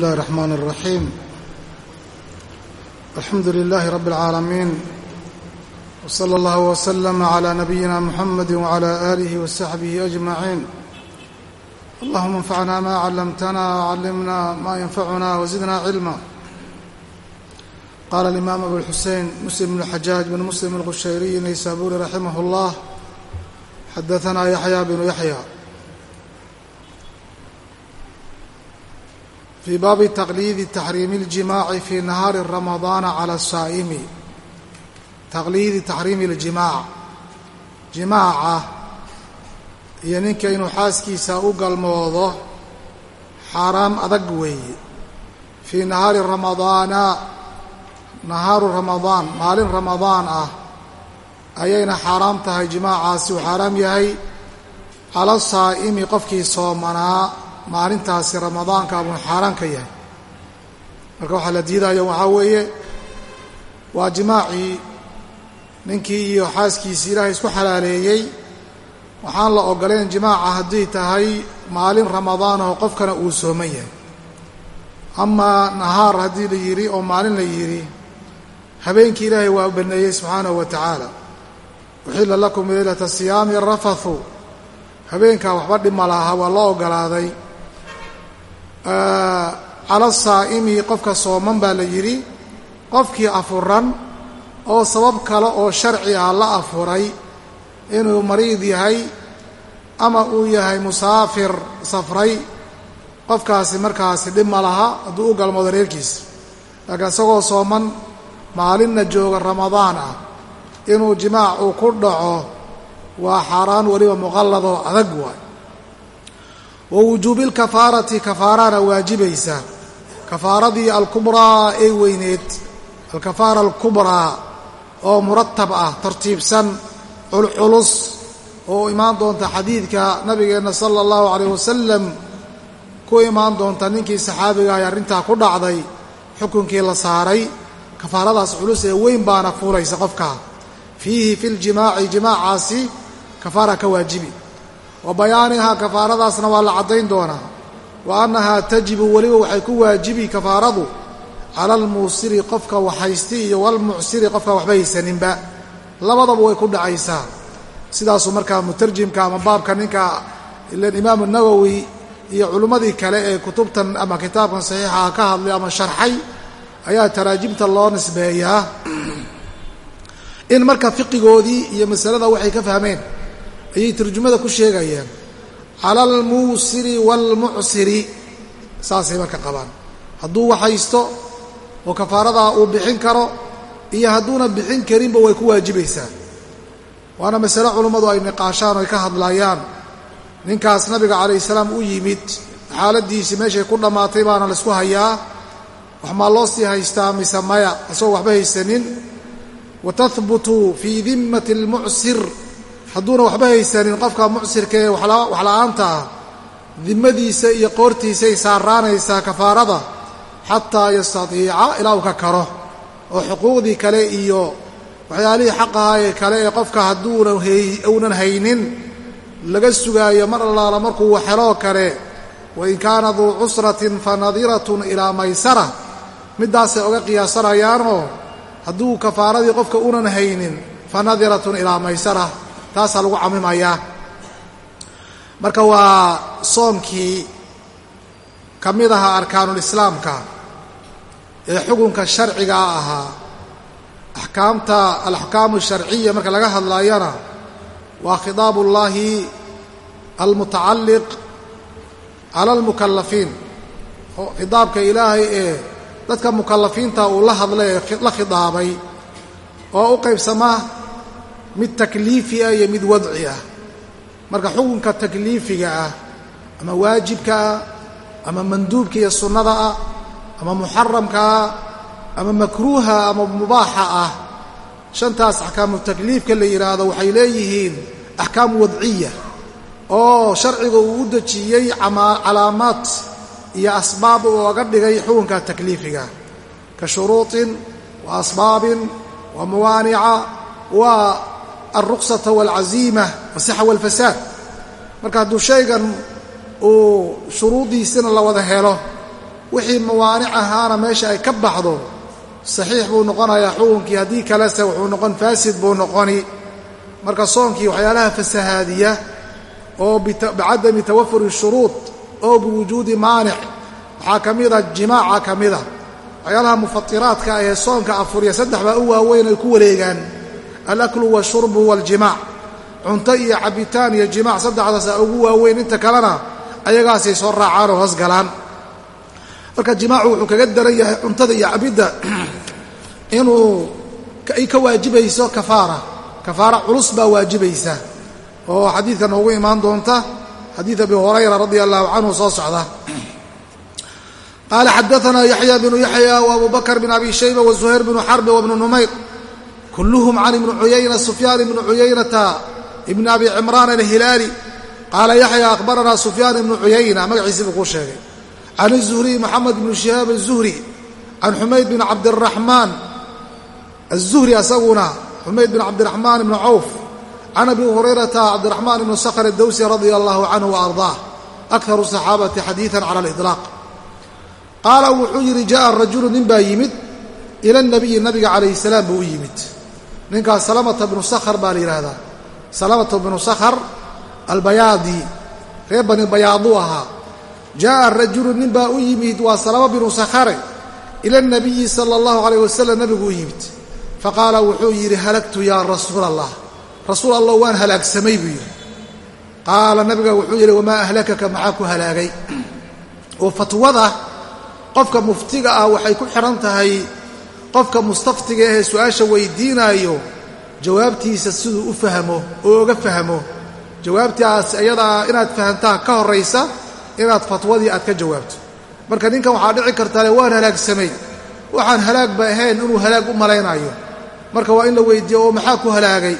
الله الرحمن الرحيم الحمد لله رب العالمين وصلى الله وسلم على نبينا محمد وعلى آله وصحبه أجمعين اللهم انفعنا ما علمتنا وعلمنا ما ينفعنا وزدنا علما قال الإمام أبو الحسين مسلم بن الحجاج بن مسلم القشيري النيسابوري رحمه الله حدثنا يحيى بن يحيى fii baabi taqliidi taxriimi اljimaaci fii nahaari ramadaana cala asaa'imi taqliidi taxriimi اljimaac jimaaca iyo ninka inuu xaaskiisa u galmoodo xaaraam adag weeye fii nahaari ramadaana nahaaru ramadaan maalin ramadaan ah ayayna xaaraam tahay jimaacaasi uu xaaraam yahay cala saa'imi qofkii soomanaa maalintaasi ramadaanka abuu xaaraan ka yahay. Marka waxaa la diidayo waxaa weeye waa jimaacii ninkii iyo xaaskiisii ilaahay isku xalaaleeyey. Waxaan la oggolayn jimaaca hadday tahay maalin ramadaan oo qofkana uu sooman yahay. Amaa nahaar haddii la yidhi oo maalin la yidhi habeenkii ilaahay waa baneeyey subxaanahu wa tacaala. Uxilla lakum leylata siyaami rafathu. Habeenkaa waxba dhima laha waa loo oggolaaday cala saa'imi qofka sooman baa la yidhi qofkii afuran oo sabab kale oo sharci ah la afuray inuu mariid yahay ama uu yahay musaafir safray qofkaasi markaasi dhib ma laha hadduu u galmoodo reerkiisa laakiin isagoo sooman maalinna jooga ramadaan ah inuu jimaac uu ku dhaco waa xaaraan weliba muqalladoo adag waay wa wujuubi lkafaarati kafaarana waajibaysa kafaaradii alkubraa ee weyneed alkafaara alkubraa oo muratab ah tartiibsan culculus oo imaan doonta xadiidka nabigeenna sala allahu calayh wasalam ku imaan doonta ninkii saxaabiga ay arrintaa ku dhacday xukunkii la saaray kafaaradaas culus ee weyn baana fuulaysa qofka fiihi fi ljimaaci jimaacaasi kafaara ka waajibi wa bayaanihaa kafaaradaasna waa la caddayn doonaa. Wa annahaa tajibu weliba waxay ku waajibi kafaaradu cala almuusiri qofka waxhaysti iyo walmucsiri qofka waxba haysaninba. Labadaba way ku dhacaysaa. Sidaasuu markaa mutarjimka ama baabka ninka ilan imaamu nawowi iyo culimmadii kale ee kutubtan ama kitaabkan saxiixaha ka hadlay ama sharxay ayaa taraajimta loo nisbeeyaa. In marka fiqigoodii iyo masalada waxay ka fahmeen ayay tarjumada ku sheegayeen. Cala almuusiri waalmucsiri saasay marka qabaan. Hadduu waxhaysto oo kafaaradaa uu bixin karo iyo hadduuna bixin karinba way ku waajibaysaa waana masale culummadu ay niqaashaan o ay ka hadlayaan ninkaas nabiga calayhi salaam u yimid. Xaaladdiisii meeshay ku dhammaatay baana laysku hayaa. Wax maa loo sii haystaa mise maya? Isagoo waxba haysanin. Wa tahbutu fii dimmati almucsir hadduuna waxba haysanin qofka mucsirka ee waxla'aanta ah dimmadiisa iyo qoortiisay saaraanaysaa kafaarada xataa yastatiica ilaa uu ka karo. Oo xuquuqdii kale iyo waxyaalihii xaqahaa ee kale ee qofka hadduuna uunan haynin laga sugaayo mar allaala markuu waxeloo kale wain kaana duu cusratin fa nadiratun ilaa maysara. Middaasay oga qiyaasanayaanoo hadduu kafaaradii qofka unan haynin fa nadiratun ilaa maysara taasaa lagu camimayaa marka waa soonkii ka mid ahaa arkaanulislaamka ee xukunka sharcigaa ahaa axkaamta alaxkaamu sharciya marka laga hadlaayana waa khitaabu ullaahi almutacalliq cala almukallafiin. Khitaabka ilaahay ee dadka mukallafiinta uu la hadlay ee la khitaabay oo u qaybsamaa mid takliifi ah iyo mid wadci ah. Marka xukunka takliifiga ah ama waajibka ah ama manduubka iyo sunnada ah ama muxaramka ah ama makruuha ama mubaaxa ah shantaas axkaamu takliifka la yidhaahdo waxay leeyihiin axkaam wadciya oo sharciga uu dejiyey calaamaad iyo asbaab uu oga dhigay xukunka takliifiga. Ka shuruuطin wa asbaabin wa mawaanica wa alruksata waalcaziima wasixa waalfasaad marka hadduu shaygan uu shuruuddiisina la wada helo wixii mawaanic ahaana meesha ay ka baxdo saxiix buu noqonayaa xukunkii haddii kalese wuxuu noqon faasid buu noqoni marka soonkii waxyaalaha fasahaadiya oo bicadami tawafuri shuruud oo biwujuudi maanic waxaa ka mida jimaaca ka mida waxyaalaha mufatiraadka ee soonka afuriya saddex baa u waaweyn ay ku wareegaan alaklu washurbu waaljimaac cunto iyo cabitaan iyo jimaac saddexdaasa ugu waaweyn inta kalena ayagaasay soo raacaan oo hoos galaan. Marka jimaacu wuxuu kaga daran yahay cuntada iyo cabidda inuu ay ka waajibayso kafaara. Kafaara culus baa waajibaysa oo xadiidka noogu imaan doonta xadiid abi hurayra radia allahu canhu soo socda. Qaala xadaanaa yaxya bnu yaxya wabu bakr bn abi shayba wazuhayr bnu xarbi wabnu numayr kulluhum can ibni cuyayna sufyaan ibni cuyaynata ibni abi cimraan alhilaali qaala yaxya akhbaranaa sufyaan ibnu cuyayna magaciisii buu kuu sheegay can izuhriy moxamed ibnu shihaab azuhri can xumayd bin cabdiraxmaan azuhri asaguna xumayd bin cabdiraxmaan ibni cawf can abi hurayrata cabdiraxmaan ibni sakhr adowsi radia allahu canhu wa ardaah akaru saxaabati xadiidan cala aliطlaaq qaala wuxuu yidhi ja'a rajulu nin baa yimid ila اnabiyi nabiga calayhi salaam buu u yimid ninkaas salamata binu sakhr baa la yidhaahdaa. Salamata binu sakhr albayaadi reer bani bayaadu ahaa. Jaa'a rajulu nin baa u yimid waa salama binu sakhare ila اnabiyi sala اllahu alayh wasalam nabigu u yimid. Faqaala wuxuu yidhi halagtu yaa rasuul allah rasuul allah waan halaagsamay buu yidhi. Qaala nabiga wuxuu yidhi wamaa ahlakaka? Maxaa ku halaagay? Oo fatwada qofka muftiga ah waxay ku xidhan tahay qofka mustaftiga ahee su'aasha weydiinaayo jawaabtiisa siduu u fahmo oo oga fahmo. Jawaabtaas ayadaa inaad fahamtaa ka horraysa inaad fatwadii aad ka jawaabto. Marka ninkan waxaa dhici kartale waan halaagsamay. Waxaan halaagba ahayn inuu halaag u malaynaayo. Marka waa in la weydiiyo oo maxaa ku halaagay?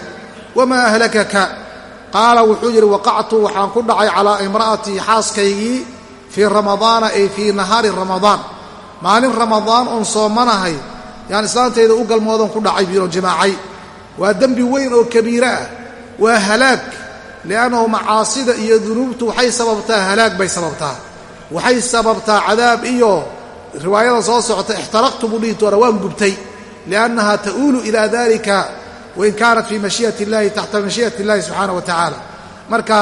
Wamaa ahlakaka. Qaala wuxuu yidhi waqactu waxaan ku dhacay calaa imra'atii xaaskaygii fii ramadaana ay fii nahaari ramadaan. Maalin ramadaan oon soomanahay yaan islaantayda u galmoodon ku dhacay biino jimaacay. Waa dembi weyn oo kabiire ah. Waa halaag. Li'annahu macaasida iyo dunuubtu waxay sababtaa halaag bay sababtaa. Waxay sababtaa cadaab iyo riwaayada soo socota ixtaraqtu buu dhihi doona waan gubtay. Liannaha ta'uulu ilaa dalika wain kaanat fii mashiyati illahi taxta mashiyati illahi subxaana wa tacaala. Marka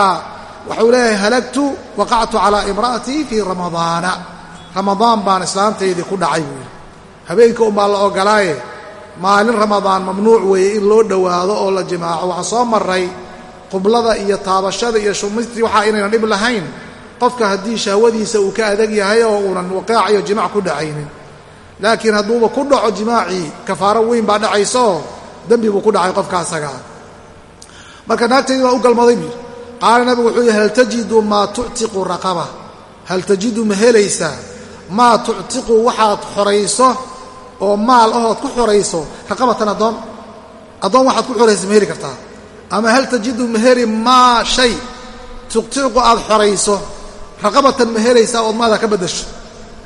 waxuu leeyahay halagtu waqactu calaa imra'atii fii ramadaana. Ramadaan baan islaantaydii ku dhacay buu yidhi habeenka unbaa la ogolaaye maalin ramadaan mamnuuc weeye in loo dhowaado oo la jimaaco. Waxaa soo maray qublada iyo taabashada iyo shumistii waxaa inaynan dhib lahayn. Qofka haddii shahwadiisa uu ka adag yahay oo uunan waqaac iyo jimaac ku dhacaynin. Laakiin hadduuba ku dhaco jimaacii kafaaro weyn baa dhacaysooo dembi buu ku dhacay qofka asagaa marka naagtaydii baa u galmaday buu yidhi. Qaala nabigu wuxuu yihi hal tajidu maa tuctiqu raqaba? Hal tajidu ma helaysaa? Maa tuctiqu waxaad xorayso oo maal ahood ku xorayso raqabatan addoon. Addoon waxaad ku xorayso ma heli kartaa. Ama hal tajidu ma heli maa shay. Tuctiqu aad xorayso raqabatan ma helaysaa ood maada ka baddasho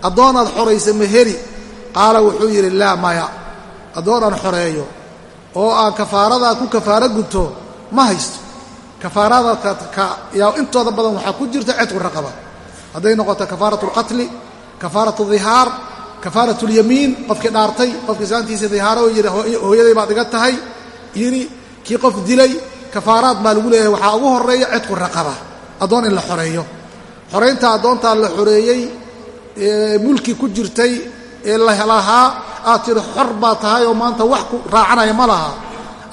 addoon aad xorayso ma heli. Qaala wuxuu yidhi laa maya. Addoon aan xoreeyo oo aan kafaaradaa ku kafaaro gudto ma haysto. Kafaarada yaa intooda badan waxaa ku jirta cidqu raqaba. Hadday noqoto kafaaratu alqatli kafaaratu dihaar kafaaratu lyamiin qofkii dhaartay qofkii islaantiisa dihaaro yidhi hooyaday baad iga tahay. Yidhi kii qof dilay kafaaraad baa lagu leeyahay waxaa ugu horreeya cidqu raqaba addoon in la xoreeyo. Xoraynta addoontaa la xoreeyey mulki ku jirtay ee lahaa aad tidhi xor baa tahay oo maanta wax ku raacanaya ma laha.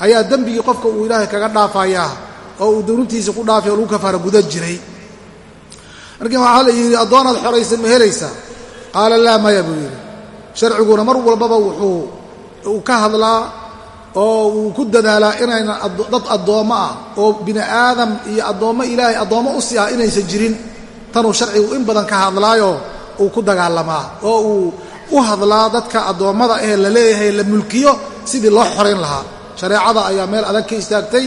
Ayaa dembigii qofka uu ilaahay kaga dhaafayaa oo uu dunuubtiisa ku dhaafay oo lagu kafaara gudan jiray. Markii waxaa la yidhi addoonaad xoraysa ma helaysaa qaala laa maya buu yidhi. Sharciguna mar walbaba wuxuu uu ka hadlaa oo uu ku dadaalaa inaynan dad addoommo ah oo bini aadam iyo addoommo ilaahay addoommo u sii ah inaysan jirin. Tanuu sharcigu in badan ka hadlaayoo uu ku dagaalamaa oo uu u hadlaa dadka addoommada ahee la leeyahay la mulkiyo sidii loo xorayn lahaa. Shareecada ayaa meel adag ka istaagtay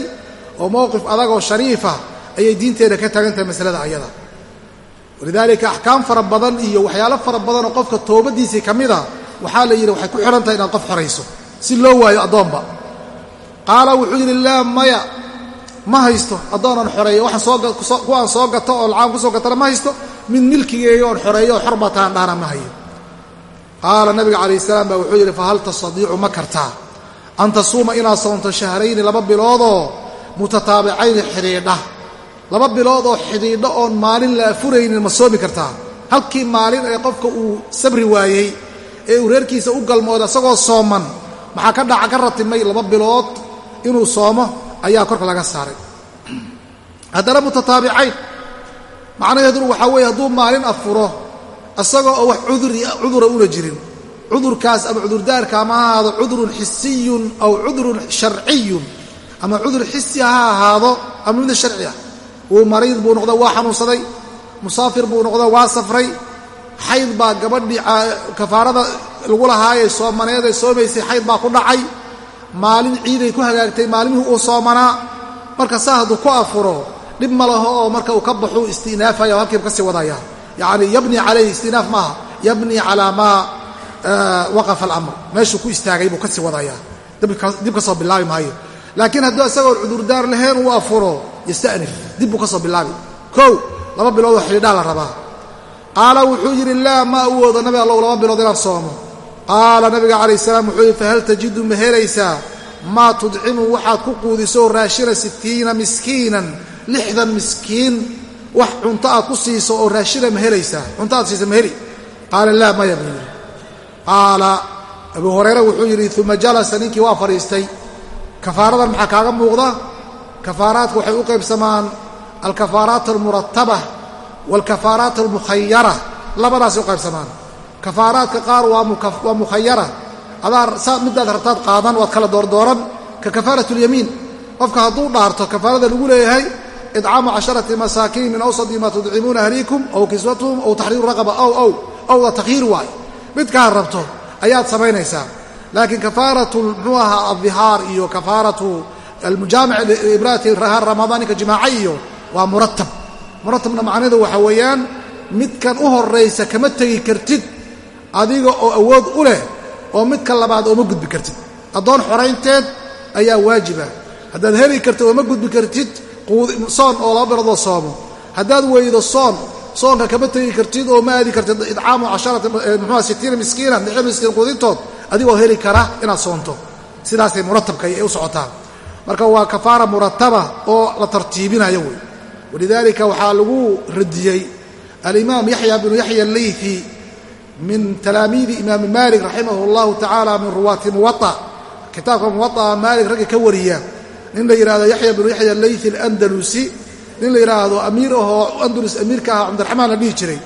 oo mowqif adagoo shariifa ayay diinteeda ka taagan tahay masalada ayada walidaalika axkaam fara badan iyo waxyaalo fara badanoo qofka toobadiisii ka mida waxaa la yidhi waxay ku xidhan tahay inaad qof xorayso. Si loo waayo addoonba. Qaala wuxuu yidhi laa maya. Ma haysto. Addoonan xoreeyo. Kuwaan soo gato oo lacaan ku soo gatana ma haysto. Mid milkigeeyo oon xoreeyo oo xor baa taan dhaana ma hayo. Qaala nabiga calayh salaam baa wuxuu yidhi fahal tastadiicu ma kartaa? An tasuuma inaad soonto shahrayni laba biloodoo mutataabicayni xidhiidha laba bilood oo xidhiidho oon maalin la afuraynin ma soomi kartaa. Halkii maalin ee qofka uu sabri waayey ee uu reerkiisa u galmooda isagoo sooman maxaa ka dhaca ka ratimay laba bilood inuu soomo? Ayaa korka laga saaray. Haddana mutataabicayn macnaheeduna waxaa weeye hadduu maalin afuro isagoo oo wax cudura una jirin. Cudurkaas ama cudurdaarka ama ha ahaado cudurun xisiyun aw cudurun sharciyun. Ama cudur xisi ha ahaado ama mid sharci ah uu mariid buu noqda waa xanuunsaday. Musaafir buu noqda waa safray. Xayd baa gabadhii kafaarada lagu lahaayee soomaneed ee soomaysay xayd baa ku dhacay. Maalin ciiday ku hagaagtay maalmihii uu soomanaa. Marka saa hadduu ku afuro dhib ma laho oo marka uu ka baxuu istinaafaya oo halkiiba ka sii wadaya. Yacni yabni calayhi istinaaf maaha. Yabni calaa maa waqafa alamr. Meeshuu ku istaagay buu ka sii wadayaa dib ka soo bilaabi maayo laakiin hadduu isagoon cudurdaar lahayn uu afuro yastanif dib buu ka soo bilaabi. Kow laba biloodoo xidhiidhaa la rabaa. Qaala wuxuu yidhi laa ma awoodo nabi allow laba bilood inaan soomo. Qaala nabiga calayh salaam wuxuu yidhi fahal tajidu ma helaysaa? Maa tudcimu waxaad ku quudiso raashina sittiina miskiinan lixdan miskiin. Wax cunto aad ku siiso oo raashina ma helaysaa? Cunto aad siisa ma heli? Qaala laa maya buu yidhi qaala abuu hurayre wuxuu yidhi uma jalasa ninkii waa fadhiistay kafaaradan maxaa kaaga muuqda? Kafaaraadka waxay u qaybsamaan alkafaaraat almurataba waalkafaaraat almukhayara labadaasay u qaybsamaan. Kafaaraadka qaar waa mukhayara adaa saa midaad rabtaad qaadan waad kala doordooran ka kafaarat اlyamiin qofka hadduu dhaarto kafaarada lagu leeyahay idcaamu casharati masaakiin min awsadi ma tudcimuuna ahliikum aw kiswatuhum aw taxriiru raqaba aw aw awda takhiir waay. Midkaad rabto ayaad samaynaysaa laakiin kafaaratu muxuu ahaa aldihaar iyo kafaaratu almujaamic liibraati rahaan ramadaaninka jimaaca iyo waa muratab muratabna macnaheedu waxaa weeyaan midkan u horaysa kama tegi kartid adiga oo awood u leh oo midka labaad ooma gudbi kartid addoon xoraynteed ayaa waajiba haddaad heli kartid ooma gudbi kartid soon oo laba biloodoo soomo haddaad weydo soon soonka kama tegi kartid oo ma aadi kartid idcaamu casharati muxuua sitiina miskiinan lixda miskiin quudintood adigoo heli kara inaad soonto sidaasay muratabka ay u socotaa marka waa kafaara murataba oo la tartiibinayo wey walidaalika waxaa lagu radiyey alimaam yaxya binu yaxya allayfi min talaamiidi imaami maalik raximah اllahu tacaala min ruwaati muwaطa kitaabka muwaطa maalik ragga ka wariya nin la yidhahdo yaxya binu yaxya allayfi alandalusi nin la yidhaahdo amiir ahoo andalus amiirka aha cabdiraxmaan la dhihi jiray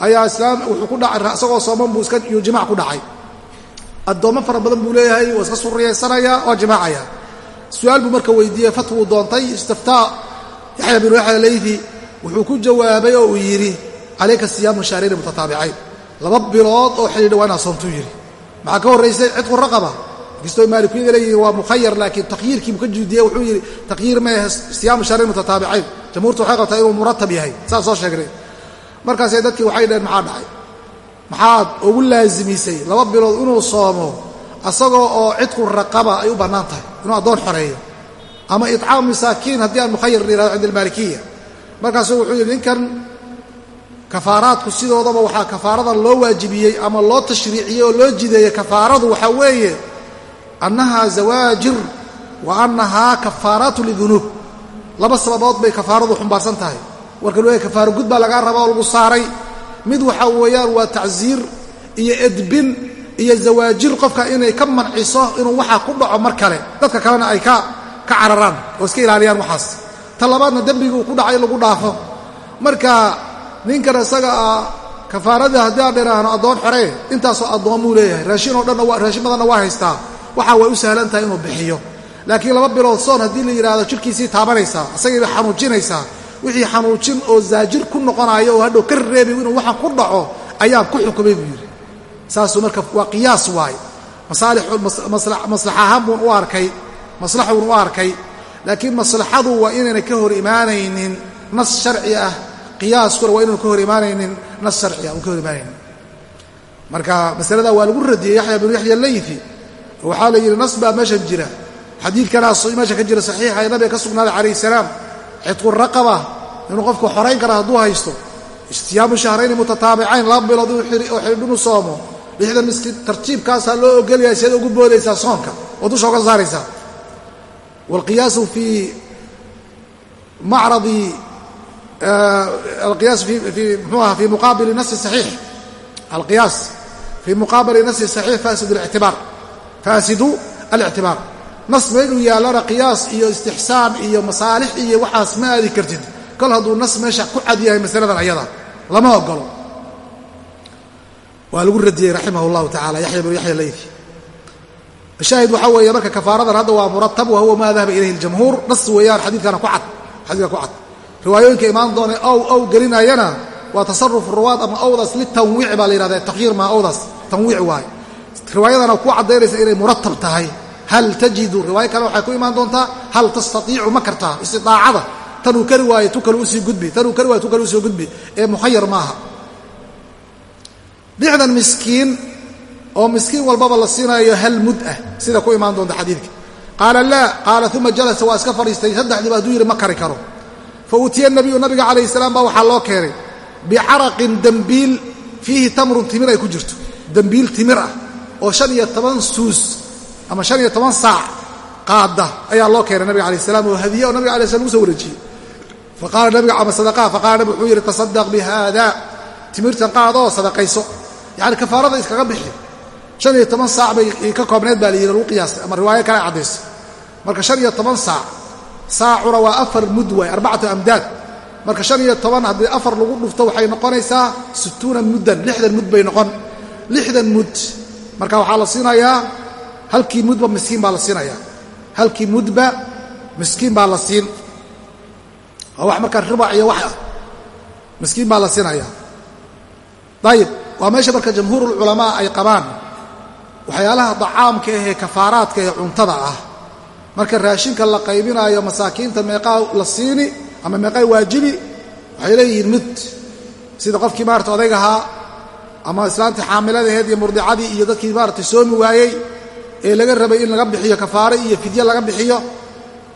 ayaa islaam wuxuu ku dhacay isagoo sooman buu iska iyo jimac ku dhacay addoommo fara badan buu leeyahay waa iska surriyaysanaya waa jimaacaya su'aal buu marka weydiiyey fatwuu doontay istaftaa yaxya binu yaxya layfi wuxuu ku jawaabay oo uu yidhi calayka siyaamu shahrayni mutataabicayn laba bilood oo xidhiidha waa inaad soontuu yidhi. Maxaa ka horraysay cidqu raqaba inkastoo maalikuyada leeyihiin waa mukhayar laakiin takhyiirkiibuu ka juudiyey. Wuxuu yidhi takhyiir maehe siyaamu shahrayn mutataabicayn jamhuurtu waxay qabtaa inuu muratab yahay saas soo sheegnay. Markaasay dadkii waxay dhaheen maxaa dhacay maxaad ugu laasimisay laba bilood inuu soomo asagoo oo cidqu raqaba ay u bannaan tahay inuu addoon xoreeyo. Ama itcaamu masaakiin haddii aan mukhayar la yihahdo cinda almaalikiya markaasuu wuxuu yidhi ninkan kafaaraadku sidoodaba waxaa kafaaradan loo waajibiyey ama loo tashriiciyey oo loo jideeyey kafaaradu waxaa weeye annahaa zawaajir wa annahaa kafaaraatu lidunuub laba sababood bay kafaaradu xumbaarsan tahay. Warka loo kafaaro gud baa lagaa raba oo lagu saaray mid waxaa weeyaan waa tacsiir iyo edbin iyo zawaajir qofka inay ka manciso inuu waxaa ku dhaco mar kale. Dadka kalena ay ka ka cararaan oo iska ilaaliyaan waxaas. Ta labaadna dembiga uu ku dhacay lagu dhaafo. Marka ninkan isaga ah kafaaradii haddii aan dhiraahno addoon xoree intaasoo addoommuu leeyahay. Raashin oo dhanna raashin badanna waa haystaa. Waxaa way u sahlan tahay inuu bixiyo. Laakiin laba bilood soon haddii la yidhahdo jidhkiisii taabanaysaa isagiiba xanuujinaysaa wixii xanuujin oo zaajir ku noqonayo oo hadhow ka reebay inuu waxaan ku dhaco ayaan ku xukumay buu yidhi. Saasuu marka waa qiyaas waay. Maslax ahaan buun u arkay maslaxuun u arkay. Laakiin maslaxadu waa inayna ka hor imaanaynin nas sharci ah. Qiyaaskuna waa inaynu ka hor imaanaynin nas sharci ah uun ka hor imaanaynin. Marka masalada waa lagu radiyey yaxya binu yaxya layfi waxaa la yidhi nas baa meeshan jira. Xadiidkanaas meesha ka jira saxiixa ee nabiga ka sugnaaday calayh salaam cidqu raqaba inuu qofku xorayn kara hadduu haysto siyaamu shahrayni mutataabicayn laba bilood oo xidhinu soomo lixdan miskiin tartiibkaasaa loo ogolyahay siad ugu boodaysaa soonka oo dusha oga saaraysaa. Waalqiyaasu fii macradi alqiyaas fii mxuu aha fii muqaabili nasi saxiix. Alqiyaas fii muqaabili nasi saxiix faasidu alictibaar faasidu alictibaar nas ma inuu yaallana qiyaas iyo istixsaan iyo masaalix iyo waxaas ma aadi kartid. Kol hadduu nas meesha ku cad yahay masaladan ayada lama ogolo waa lagu radiyey raximah اllahu tacala yaxya bnu yaxya leydi shaahid waxaa weeye marka kafaaradan hadda waa muratab wa huwa maa dahaba ilayhi اljamhuur nas weeyaan xadiikana ku cad xadiidka ku cad. Riwaayooyinka imaan doona ow ow gelinayana waa tasaruf ruwaad ama owdaas litanwiic baa la yihahda takyiir maa owdaas tanwiic waaye riwaayadana hal tajidu riwaayo kale waxay ku imaan doontaa hal tastaiicu ma kartaa istiaacada tanuu kari waaye tu kale u sii gudbi tanuu kari waaye tu kale u sii gudbi ee mukhayar maaha lixdan miskiin oo miskiin walbaba la siinayo hal mud ah sida ku imaan doonta xadiidka qaala laa qaala uma jalasa waa iska fadhiistay saddexdiiba hadduu yidhi ma kari karo fa utiya nabiyu nabiga calayhi salaam baa waxaa loo keenay bicaraqin dembiil fiihi tamrun timir ay ku jirto dembiil timir ah oo shan suus ama shan iyo toban saac qaada ayaa loo keenay nabiga alayh salam oo hadiye oo nabiga alay slam u soo wareejiyey. Faqaala nabiga ama sadaqaa faqala nabig wuxuu yidhi tasadaq bi timirtan qaadoo sadaqayso. Yacni kafaarada iskaga bixi. Shan iyo toban saac bay ka koobneed baa la yidhi lagu qiyaastay ama riwaayo kale caddayso marka shan iyo toban saac saacuna waa afar mud waay arbacatu amdaad. Marka shan iyo toban haddii afar lagu dhufto waxay noqonaysaa sittuuna muddan lixdan mud bay noqon. Lixdan mud. Marka waxaa la siinayaa halkii mudba miskiin baa la siinayaa halkii mudba miskiin baa la siin. Waa wax marka ribac iyo wax ah. Miskiin baa la siinayaa dayib waa meesha marka jamhuurulculamaa ay qabaan waxyaalaha dacaamka ahee kafaaraadka ee cuntada ah. Marka raashinka la qaybinaayo masaakiinta meeqaa la siini ama meeqaa waajibi waxay leeyihiin mud sida qofkii maarata odaygahaa ama islaantii xaamiladaheed iyo murdicadii iyo dadkii maarata soomi waayey ee laga rabay in laga bixiyo kafaare iyo fidye laga bixiyo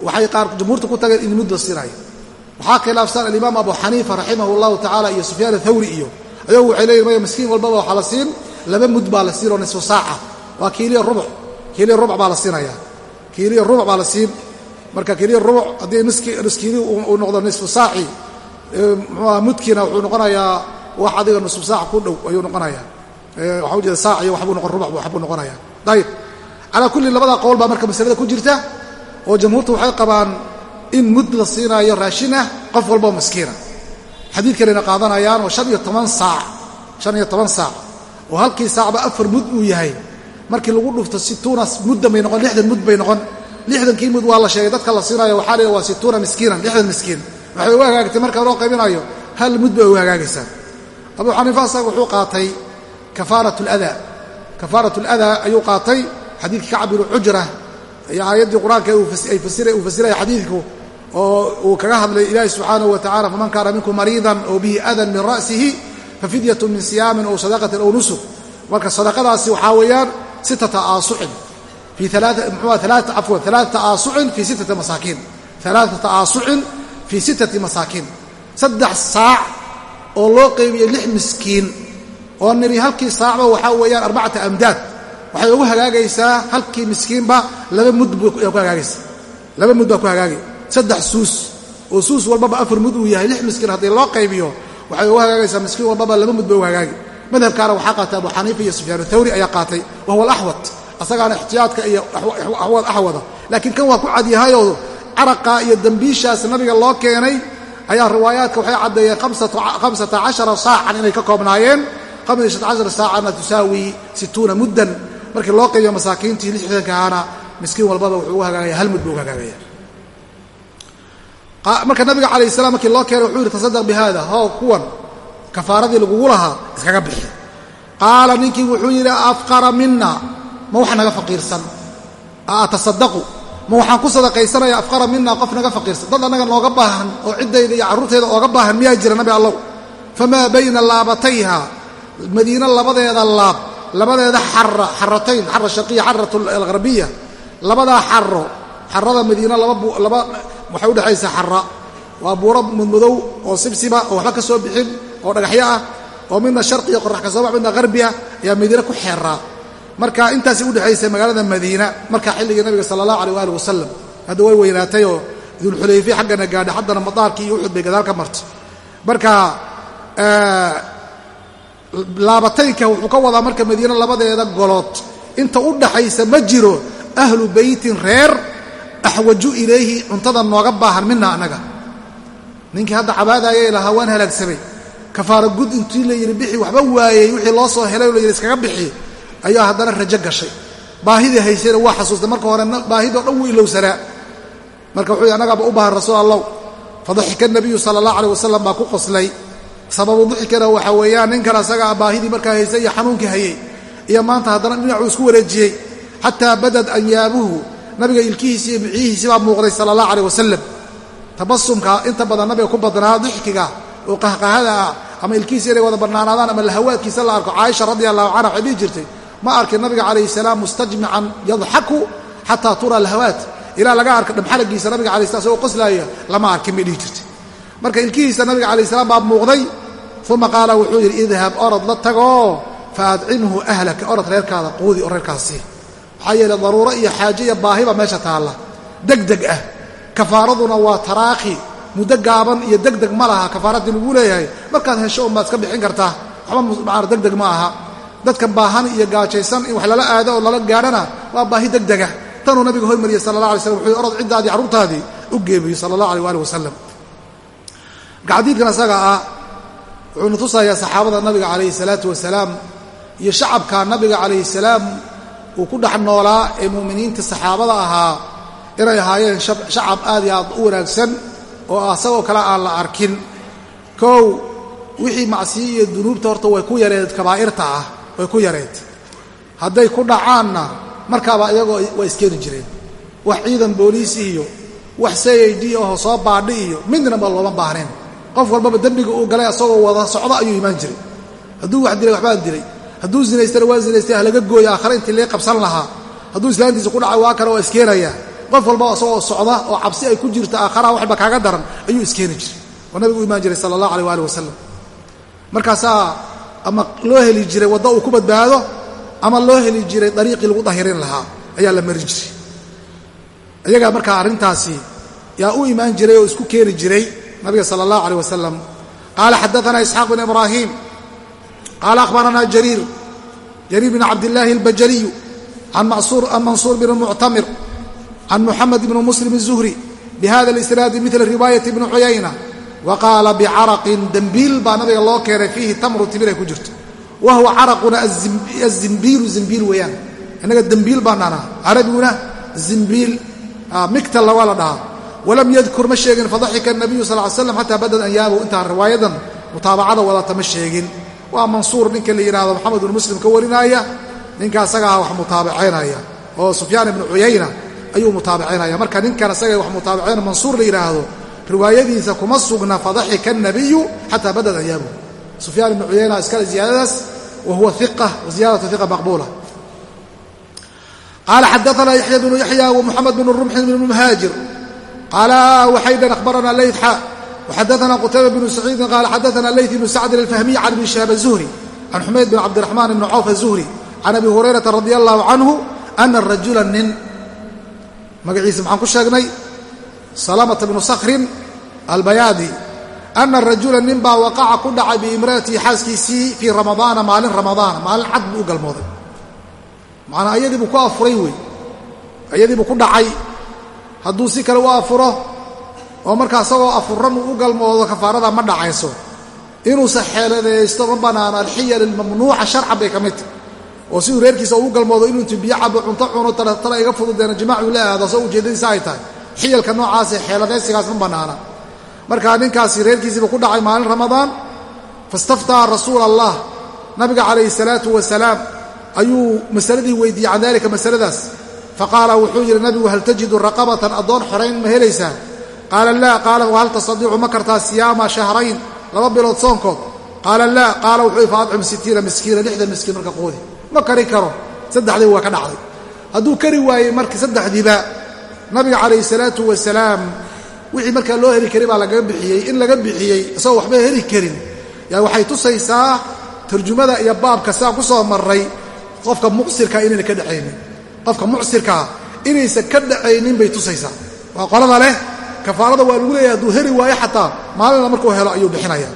waxay qaar jumhuurta ku tageen in mud la siinayo waxaa khilaafsan alimaam abu xaniifa raximah llahu tacaala iyo sufyaan athawri iyo ayagu waxay leeyihiin maya miskiin walbaba waxaa la siin laba mud baa la siin oo nisfu saaca. Waa kiiliya rubuc kiiliya rubuc baa la siinaya kiiliya rubuc baa la siin. Marka kiiliya rubuc haddii niskiili uu noqdo nisfu saaci mudkiina wuxuu noqonayaa wax adiga nisfu saac ku dhow ayuu noqonayaa. Waxaa ujeeda saac iyo waxbuu noqon rubuc waxbuu noqonaya dayib calaa kulli labada qowl baa marka masalada ku jirta oo jamhuurtu waxay qabaan in mud la siinaayo raashin ah qof walboo miskiina. Xadiidkanayna qaadanayaan oo shan iyo toban saac shan iyo toban saac oo halkii saacba afar mud uu yahay. Markii lagu dhufto situuna muddan bay noqon lixdan mud bay noqon. Lixdankii mud waa la sheegay dadka la siinayo waxaa la waa situuna miskiinan lixdan miskiin. Waxay u hagaagtay marka loo qaybinayo hal mud bay u hagaagaysaa. Abuu xaniifa asaga wuxuu qaatay kafaarat ladaa kafaarat aladaa ayuu qaatay xadiidkii kacab binu cujra iyo aayaddii qur'aanka uu fasiraya xadiidku oo uu kaga hadlay ilaahi subxaanahu wa tacala faman kaana minkum mariidan oo bihi adan min ra'sihi fafidyatu min siyaamin ow sadaqatin ow nusuk. Marka sadaqadaasi waxaa weeyaan sittata aasucin fii mxua alaaa cafwan alaaata aasucin fii sittati masaakiin alaaata aasucin fii sittati masaakiin. Saddex saac oo loo qeybiyey lix miskiin oo niri halkii saacba waxaa weeyaan arbacata amdaad waxay ugu hagaagaysaa halkii miskiinba laba mud ku hagaagaysa. Laba mud baa ku hagaagay saddex suus. Oo suus walbaba afar mud uu yahay. Lix miskiin haddii loo qaybiyo waxay ugu hagaagaysaa miskiin walbaba laba mud bay u hagaagi. Madhabkaana waxaa qaatay abu xaniifa iyo sufyaan thawri ayaa qaatay wa huwa alaxwad asagaana ixtiyaadka iyo axwad axwada laakiin kan waa ku cadyahayoo caraqa iyo dembiishaas nabiga loo keenay ayaa riwaayaadka waxay caddeeyeen hamsata cashara saacan inay ka koobnaayeen. Hamsata cashara saacana tusaawi situuna muddan markii loo qaybiyo masaakiintii lixdankaana miskiin walbaba wuxuu ugu hagaagaya hal buu hagaagaya. Marka nabiga calayh salam markii loo keenay wuxuu yidhi tasadaq bi haada kuwan kafaaradii lagugu lahaa iskaga bixi. Qaala ninkii wuxuu yidhi afqara mina ma wax naga faqiirsan. Atasadaqu ma waxaan ku sadaqaysanaya afqara mina qof naga faqiirsan. Dad annaga nooga baahan oo ciddayda iyo carruurtayda ooga baahan miyaa jira nabi allow? Famaa bayna laabatayha madiine labadeeda laab labadeeda xara xaratayn xara sharqiya xarat algharbiya labadaa xaro xarada madiina laba waxay udhexaysaa xara waa buuro mudmadow oo sibsiba oo waxba ka soo bixin oo dhagaxyo ah oo midna sharqiya qorax ka soo bax midna harbiya ayaa madiine ku xeeraa. Marka intaasi udhexaysay magaalada madiina markaa xilligii nabiga sala allahu aleh waali wasalam hadda way weynaatay oo dulxulayfe xaggana gaadha haddana madaarkii iyo uxud bay gadaal ka martay. Marka laabataynka wuxuu ka wadaa marka madiine labadeeda golood. Inta u dhaxaysa ma jiro ahlu beytin reer axwaju ilayhi cuntada nooga baahan mina annaga ninkii hadda cabaadaayay lahaa waan halaagsamay kafaara gud intii la yidhi bixi waxba waayey wixii loo soo helay o la yidhi iskaga bixi ayaa haddana rajo gashay. Baahidii haysayna waa xasuustay marka hore baahidoo dhan wuu ilowsanaa marka wuxuu yidhi annagaaba u baahan rasuul allow fadaxika nabiyu sala allah aleh wasalam baa ku qoslay sababu dixikana waxaa weeyaan ninkan asagaa baahidii markaa haysay iyo xanuunkii hayey iyo maanta haddana dhinacuu isku wareejiyey. Xataa badad anyaabuhu nabiga ilkihiisi iyo miciyihiisi baa muuqday sala allah aleh wasalam tabasumka inta badan nabiga ku badnaa dixkiga oo qahqahada ah ama ilkihiisi inay wada bannaanaadaan ama lahawaadkiisa la arko caaisha radi allahu canha waxay dhihi jirtay ma arkin nabiga calayhi salaam mustajmican yadxaku xataa tura lahawaat ilaa laga arka dhamxalagiisa nabiga alay slam isagoo qoslaaya lama arkin bay dhihi jirtay marka ilkihiisa nabiga calayh salaam baa muuqday. Uma qaala wuxuu yidhi idhab orod la tagoo fa adcimhu ahlaka. Orod reerkaada quudi oo reerkaasi. Maxaa yeele daruuro iyo xaaje iyo baahiba meesha taalla. Degdeg ah. Kafaaraduna waa taraakhi. Muddo gaaban iyo degdeg ma laha. Kafaaraddii lagu leeyahay markaad hesho unbaad iska bixin kartaa waxba degdeg ma aha. Dadka baahan iyo gaajaysan in wax lala aado oo lala gaadhana waa baahi degdega tanuu nabiga hormariyey sala allah alay slam wuxuu orod ciddaadii carruurtaadii u geebiyo sala allah aleh waali wasalam marka xadiidkan asaga ah wuxuuna tusayaa saxaabada nabiga calayhi salaatu wasalaam iyo shacabka nabiga calayhi salaam uu ku dhex noolaa ee mu'miniinta saxaabada ahaa inay ahaayeen shacab aad iyo aad u wanaagsan oo asagoo kale aan la arkin. Kow wixii macsiyo iyo dunuubta horta way ku yareed kabaa'irta ah way ku yareed. Hadday ku dhacaanna markaaba iyagoo waa iskeeni jireen. Wax ciidan booliis iyo wax c a d aho soo baadhi iyo midnaba looma baahnayn qof walbaba dembiga uu galay asagoo wada socdo ayuu imaan jiray. Hadduu wax dilay waxbaa dilay. Hadduu zinaystana waa zinaystay halaga gooya aakhare intii lee qabsan lahaa. Hadduu islaantiisa ku dhacay waa kale waa iskeenayaa qof walba asagoo socda oo cabsi ay ku jirto aakharaha waxba kaaga daran ayuu iskeeni jiray. Oo nabigu u imaan jiray sala allah aleh waali wasalam markaasaa ama loo heli jiray waddo uu ku badbaado ama loo heli jiray dariiqii lagu dahirin lahaa ayaa la marin jiray. Iyagaa markaa arrintaasi yaa u imaan jiray oo isku keeni jiray nabiga sala allahu aleh wasalam qaala xadaana isxaaq bn ibraahim qaala akhbarana jariir jariir bn cabdillaahi albajaliyu can mansuur bn muctamir can muxamed bn muslim الzuhri bihada اlisnaadi mila riwaayati bni cuyayna wa qaala bicaraqin dembiil baa nabiga loo keenay fiihi tamru timir ay ku jirto wa huwa caraquna azimbiilu zimbiil weeyaan innaga dembiil baan dhahnaa carabiguna zimbiil migtalla waa la dhahaa walam yadkur ma sheegin. Fadaxika nabiyu sal slam xataa badan anyaabu intaa riwaayadan mutaabacada wadata ma sheegin. Waa mansuur ninka la yidhaahdo maxamed ibnu muslim ka warinaaya ninka asagaha ah wax mutaabaceynaya oo sufyaan ibnu cuyayna ayuu mutaabaceynaya marka ninkan asaga wax mutaabaceyna mansuur la yidhaahdo riwaayadiisa kuma sugna fadaxika nabiyu xataa badan anyaabu sufyaan ibnu cuyayna iskale ziyaadadaas wa huwa iqa wa iqa maqbuula. Qaala xadaana yaxya bnu yaxya wa muxamed bnu rumxin bnu muhaajir qala waxaydan akhbaranaa ley xa waxadaana qutayba bnu saciidin qaala xadaana leyt ibnu sacdin alfahmiy can ibn shihaab azuhri can xumayd bin cabdiraxmaan ibni cawf azuhri can abi hurayrata radia allahu canhu ana rajula nin magaciisa maxaan ku sheegnay salamata bnu sakhrin albayaadi ana rajula nin baa waqaca ku dhacay biimra'atihi xaaskiisii fii ramadaana maalin ramadaana maalin cad buu u galmooday macnaa ayadii buu ku afuray wey ayadii buu ku dhacay hadduu si kale u afuro oo markaa isagoo afuran u galmoodo kafaarada ma dhacayso. Inuusa xeeladaysto ma bannaano alxiyal ilmamnuuca sharcan bay ka mid tahy oo siduu reerkiisa uu galmoodo inuu intu biyo cabo cunto cuno talatala iga fududeena jimaacu la aado asoo ujeeddadiisa ay tahay. Xiyalka noocaasee xeeladaysigaas ma bannaana markaa ninkaasi reerkiisiiba ku dhacay maalin ramadaan fastaftaa rasuula allah nabiga calayhi salaatu wasalaam ayuu masaladii weydiiyey can dalika masaladaas faqaala wuxuu yidhi nabigu hal tajidu raqabatan addoon xorayn ma helaysaa qaala laa qaala wahal tastadiicu ma kartaa siyaama shahrayn laba bilood soonkood qaala laa qaala wuxuu fa adcum sitiina miskiina lixdan miskiin marka qoodi ma kari karo saddexdii waa ka dhacday hadduu kari waayey marka saddexdiiba nabiga calayhi salaatu wasalaam wixii markaa loo heli kari baa lagaga bixiyey in laga bixiyey isagoo waxba heli karin yaa waxay tusaysaa tarjumada iyo baabka sidaa ku soo qofka mucsirkaa inayna ka dhacaynin qofka mucsirkaa inaysan ka dhacaynin bay tusaysaa waa qolada leh kafaarada waa lagu leeyahay hadduu heli waayo xataa maalinla markuu helo ayuu bixinaya.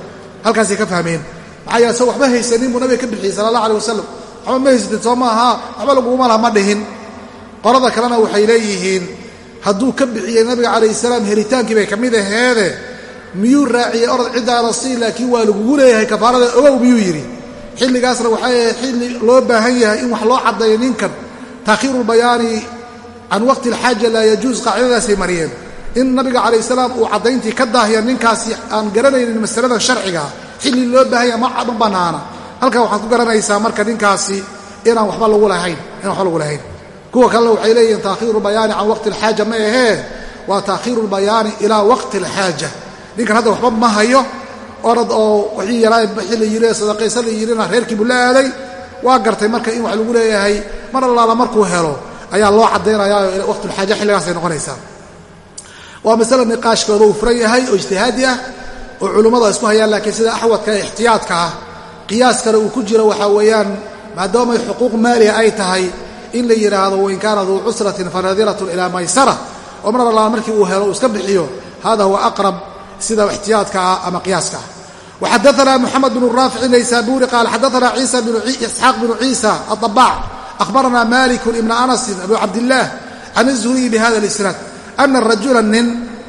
Halkaasay ka fahmeen. Maxaa yeele waxba haysanin buu nabiga ka bixiyey sala allah aleh wasalam waxba ma haysatid soo maaha waxba laguguma laha ma dhihin. Qolada kalena waxay leeyihiin hadduu ka bixiyey nabiga calayh salaam helitaankii bay ka mid aheede miyuu raaciyey orod ciddaada sii laakiin waa lagugu leeyahay kafaarada ogow miyuu yidhi. Xilligaasna waxay xilli loo baahan yahay in wax loo caddeeyo ninkan taakhiiru lbayaani can waqti alxaaja laa yajuus qaacidadaasay mariyeen in nabiga calayh salaam uu caddayntii ka daahya ninkaasi aan garanaynin masaladan sharcigaa xilli loo baahan yahay ma bannaana halkaa waxaad ku garanaysaa marka ninkaasi inaan waxba lagu lahayn inaan waxba lagu lahayn kuwa kalena waxay leeyihiin taakhiiru lbayaani can waqti alxaaja ma ahee waa taakhiiru lbayaani ilaa waqti alxaaja ninkan hadda waxba ma hayo orad oo wixii yaraa xilli yiri sadaqaysa la yirina reerkii buu la aaday waa gartay marka in wax lagu leeyahay mar allaala markuu helo ayaa loo caddaynayaa waqtulxaaja xilligaasay noqonaysaa. Waa masale niqaashkooda uu furan yahay oo ijtihaadi ah oo culummadu ay isku hayaan laakiin sida axwadka ee ixtiyaadka ah qiyaaskana uu ku jiro waxaa weeyaan maadaamay xuquuq maaliha ay tahay in la yidhaahdo wain kaana duu cusratin fanadiratun ilaa maysara oo mar allaala markii uu helo uu iska bixiyo hada huwa aqrab sida ixtiyaadka ah ama qiyaaska ah وxadثna mحamed بن rاafic naysaburi qaal xadثna ciisa isxaaq بن ciisa aلطباc أhbarna malik ibn أنس abu cabdالlah can الزhriي bhada الإsناad أna rajula nin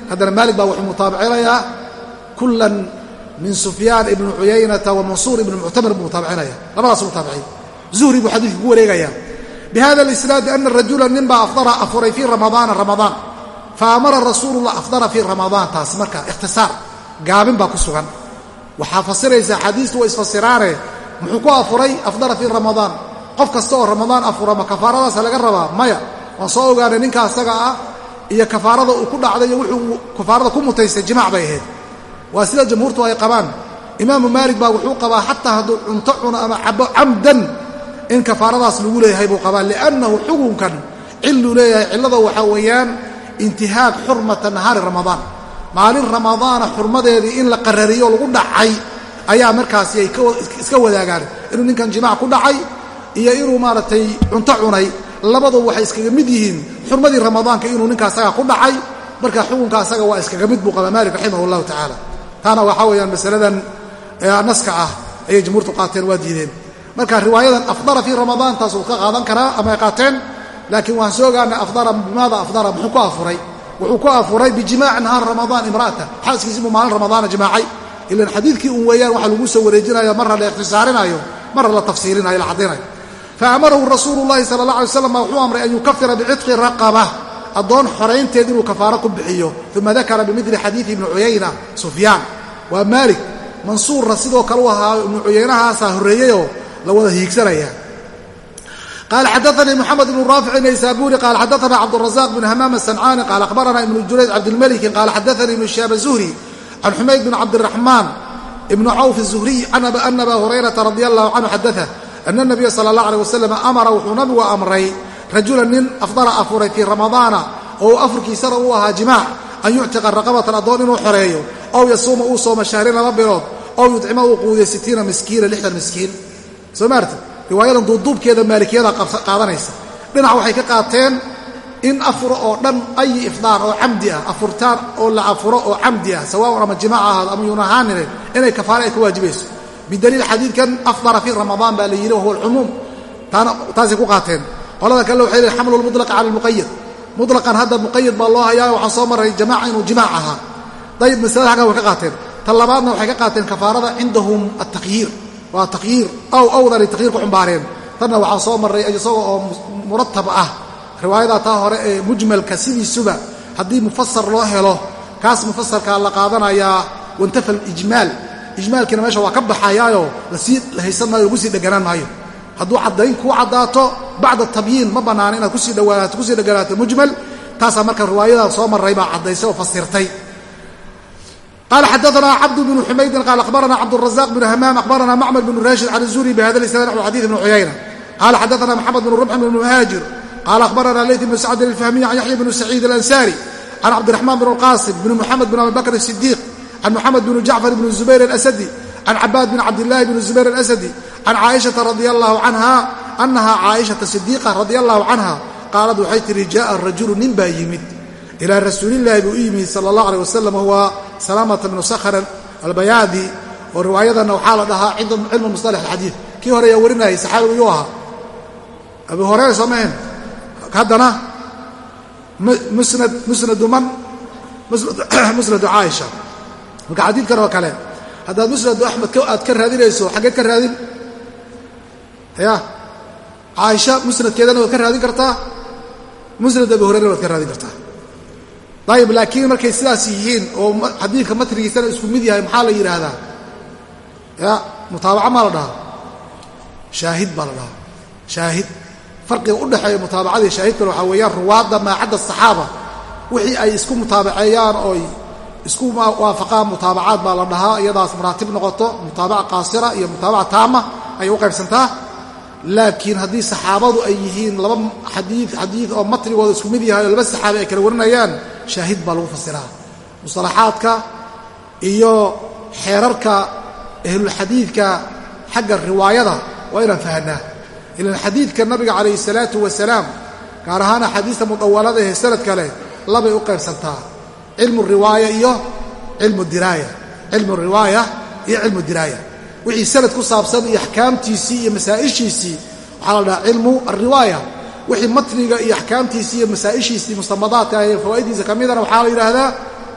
haddana maalik baa wuxuu mutaabicinayaa kula min sufyaan ibn cuyaynata وmansuur ibn muctamir buu mutaabicinaya labadaas mutaabiciy zuhri buu xadiidka ku wareegaya bhada الإsناadi أna rajula nin baa afdara afuray fii ramadaana ramadaan faamara rasuul الlah afdara fii ramadaan taas marka ikhtisaar gaabin baa ku sugan waxaa fasiraysa axaadiistu way isfasiraane muxuu ku afuray? Afdara fii ramadaan qof kasta oo ramadaan afura ma kafaaradaasa laga rabaa? Maya waan soo ogaanay ninka asaga ah iyo kafaarada uu ku dhacday iyo wuxuu kafaarada ku mutaystay jimaac bay ahayd. Waa sida jamhuurtu ay qabaan. Imaamu maalik baa wuxuu qabaa xataa hadduu cunto cuno ama cabo camdan in kafaaradaas lagu leeyahay buu qabaa. Liannahu xukunkan cilluu leeyahay. Cillada waxaa weeyaan intihaak xurmata nahaari ramadaan maalin ramadaana xurmadeedii in la qarariyo lagu dhacay ayaa markaasi ay iska wadaagaan. Inuu ninkan jimaac ku dhacay iyo inuu maaragtay cunto cunay labaduba waxay iskaga mid yihiin xurmadii ramadaanka inuu ninka asaga ku dhacay. Marka xukunka asaga waa iskaga mid buu qabaa maalik raximah allahu tacaala taana waxaa weeyaan masaladan naska ah ayay jumhuurtu qaateen waa diideen. Marka riwaayadan afdara fii ramadaan taas ka qaadan karaa ama ay qaateen laakiin waan soo ogaanay afdara bimaada afdara muxuu ku afuray wuxuu ku afuray bijimaaci nahaar ramadaan imra'ata. Xaaskiisii buu maalin ramadaana jimaacay. Ilan xadiidkii un weeyaan waxa lagu soo wareejinayo marra la ikhtisaarinayo marra la tafsiilinayo la caddaynayo faamarahu rasuulu llahi sala allah alay waslam wuxuu amray an yukafira bicitqi raqaba addoon xoraynteed inuu kafaaro ku bixiyo. Uma dakara bimidli xadiidi ibni cuyayna sufyaan. Waa maalik mansuurna sidoo kale u ahaa ibnu cuyaynahaasaa horreeyeyoo la wada hiigsanaya qaala xadaanii moxamed ibnu raafic naysaburi qaala xadaana cabdurazaq bnu hamaam asancaani qaala akhbarana ibnu junayd cabdilmelikin qaala xadaanii ibnu shihaab azuhri can xumayd bin cabdiraxmaan ibnu cawf azuhriy ana aba hurayrata radia allahu canhu xadaa ana nabiya sala allah aleh wasalam amara wuxuu nabigu amray rajulan nin afdala afuray fii ramadaana oo uu afurkii sana uu ahaa jimaac an yuctiqa raqabatan addoon inuu xoreeyo ow yasuuma uu sooma shahrin laba bilood ow yudcima uu quudiyo sitiina miskiina lixdan miskiin soo maarti riwaayadan duuduubkeeda maalikiyada qaadanaysa. Dhinac waxay ka qaateen in afuro oo dhan ayi ifdaar oo camdi ah afurtaan oo la afuro oo camdi ah sawaaun ama jimaac ahaado ama yuun ahaanine inay kafaare ay ka waajibayso bidaliil xadiidkan afdara fii ramadaan baa la yidhi wahuwa alcumuum taasay ku qaateen. Qolada kalena waxay leeyn xamlu lmudlaqa cala almuqayad mutlaqan hadda muqayad baa loo hayaa waxaan soo marray jamaaca inuu jimaac ahaa. Dayib masalada halkan way ka qaateen. Tan labaadna waxay ka qaateen kafaarada cindahum altakhyiir waa takhyiir ow owdanay takhyiir ku xumbaareen. Tanna waxaa soo marray isagoo oo muratab ah. Riwaayadaa taa hore ee mujmalka sidiisuba haddii mufasar loo helo kaas mufasarkaa la qaadanayaa wantafa alijmaal. Ijmaalkiina meesha waa ka baxayaayoo la sii haysan maayo lagu sii dheganaan maayo. Hadduu caddayn kuu caddaato bacda tabyiin ma bannaana inaad ku sii dhawaato ku sii dheganaato mujmal. Taasaa marka riwaayadaa soo marray baa caddaysay oo fasirtay qala xadaana cabdu bnu xumaydin qaala akhbarana cabdurazaq bnu hamaam akhbarana macmar bnu rashid can zuri bihada isnad naxu xadid ibnu cuyayna qaala xadaana maxamed bnu rumxin bnu muhaajir qaala akhbarana leyt bnu sacdin alfahmiy can yaxya bnu saciid alansaari can cabdiraxmaan bn alqaasim bn muxamed bn abibakr asidiiq can moxamed bn jacfar bn zubayr alasadi can cabaad bn cabdilaahi bn zubayr alasadi can caaishata radia allahu canha anaha caaishata sidiiqa radia allahu canha qaalad waxay tihi jaaa rajulu nin baa yimid ilaa rasuulillaahi buu u yimid sala allah aleh wasalam huwa salaamata bnu sakhran albayaadi oo riwaayadanna waxaa la dhahaa cilmu musalax alxadiid kii hore ayaa warinayay saxaabigu yuu ahaa abu horeyra soomaheen haddana musnad musnadu man musnadu caaisha marka xadiidkan oo kale haddaad musnadu axmed aad ka raadinayso xaggeed ka raadin ya caaisha musnadkeedana waad ka raadin kartaa musnad abu hurayra waad ka raadin kartaa ayib laakiin markay sidaas yihiin oo xadiidka matnigiisana isku mid yahay maxaa la yidhaahdaa? Ya mutaabaca maa la dhahaa. Shaahid baa la dhahaa. Shaahid. Farqiga u dhexeeya mutaabacadii shaahidkana waxaa weeyaan ruwaadda maacadda asaxaaba wixii ay isku mutaabaceeyaan ooy isku waafaqaan mutaabacaad baa la dhahaa iyadaas maraatib noqoto. Mutaabaca qaasira iyo mutaabaca taama ayay u qaybsantaa laakiin haddii saxaabadu ay yihiin laba xadii xadiid oo matnigooda isku mid yahay oo laba saxaabi ay kala warinayaan shaahid baa lagu fasiraa. Musalaxaadka iyo xeerarka ahlulxadiidka xagga riwaayada waa inaan fahanaa. Ilan xadiidka nabiga calayhi salaatu wasalaam gaar ahaan axaadiista mudawalada ee sanadka leh labay u qaybsantaa. Cilmu riwaaya iyo cilmu diraaya. Cilmu riwaaya iyo cilmu diraaya wixii sanad ku saabsan iyo axkaamtiisii iyo masaa'ishiisii waxaa la dhahaa cilmu alriwaaya wixii matniga iyo axkaamtiisii iyo masaa'ishiisii mustamadaadka ee fawaa'idiisa ka midana waxaa la yidhaahdaa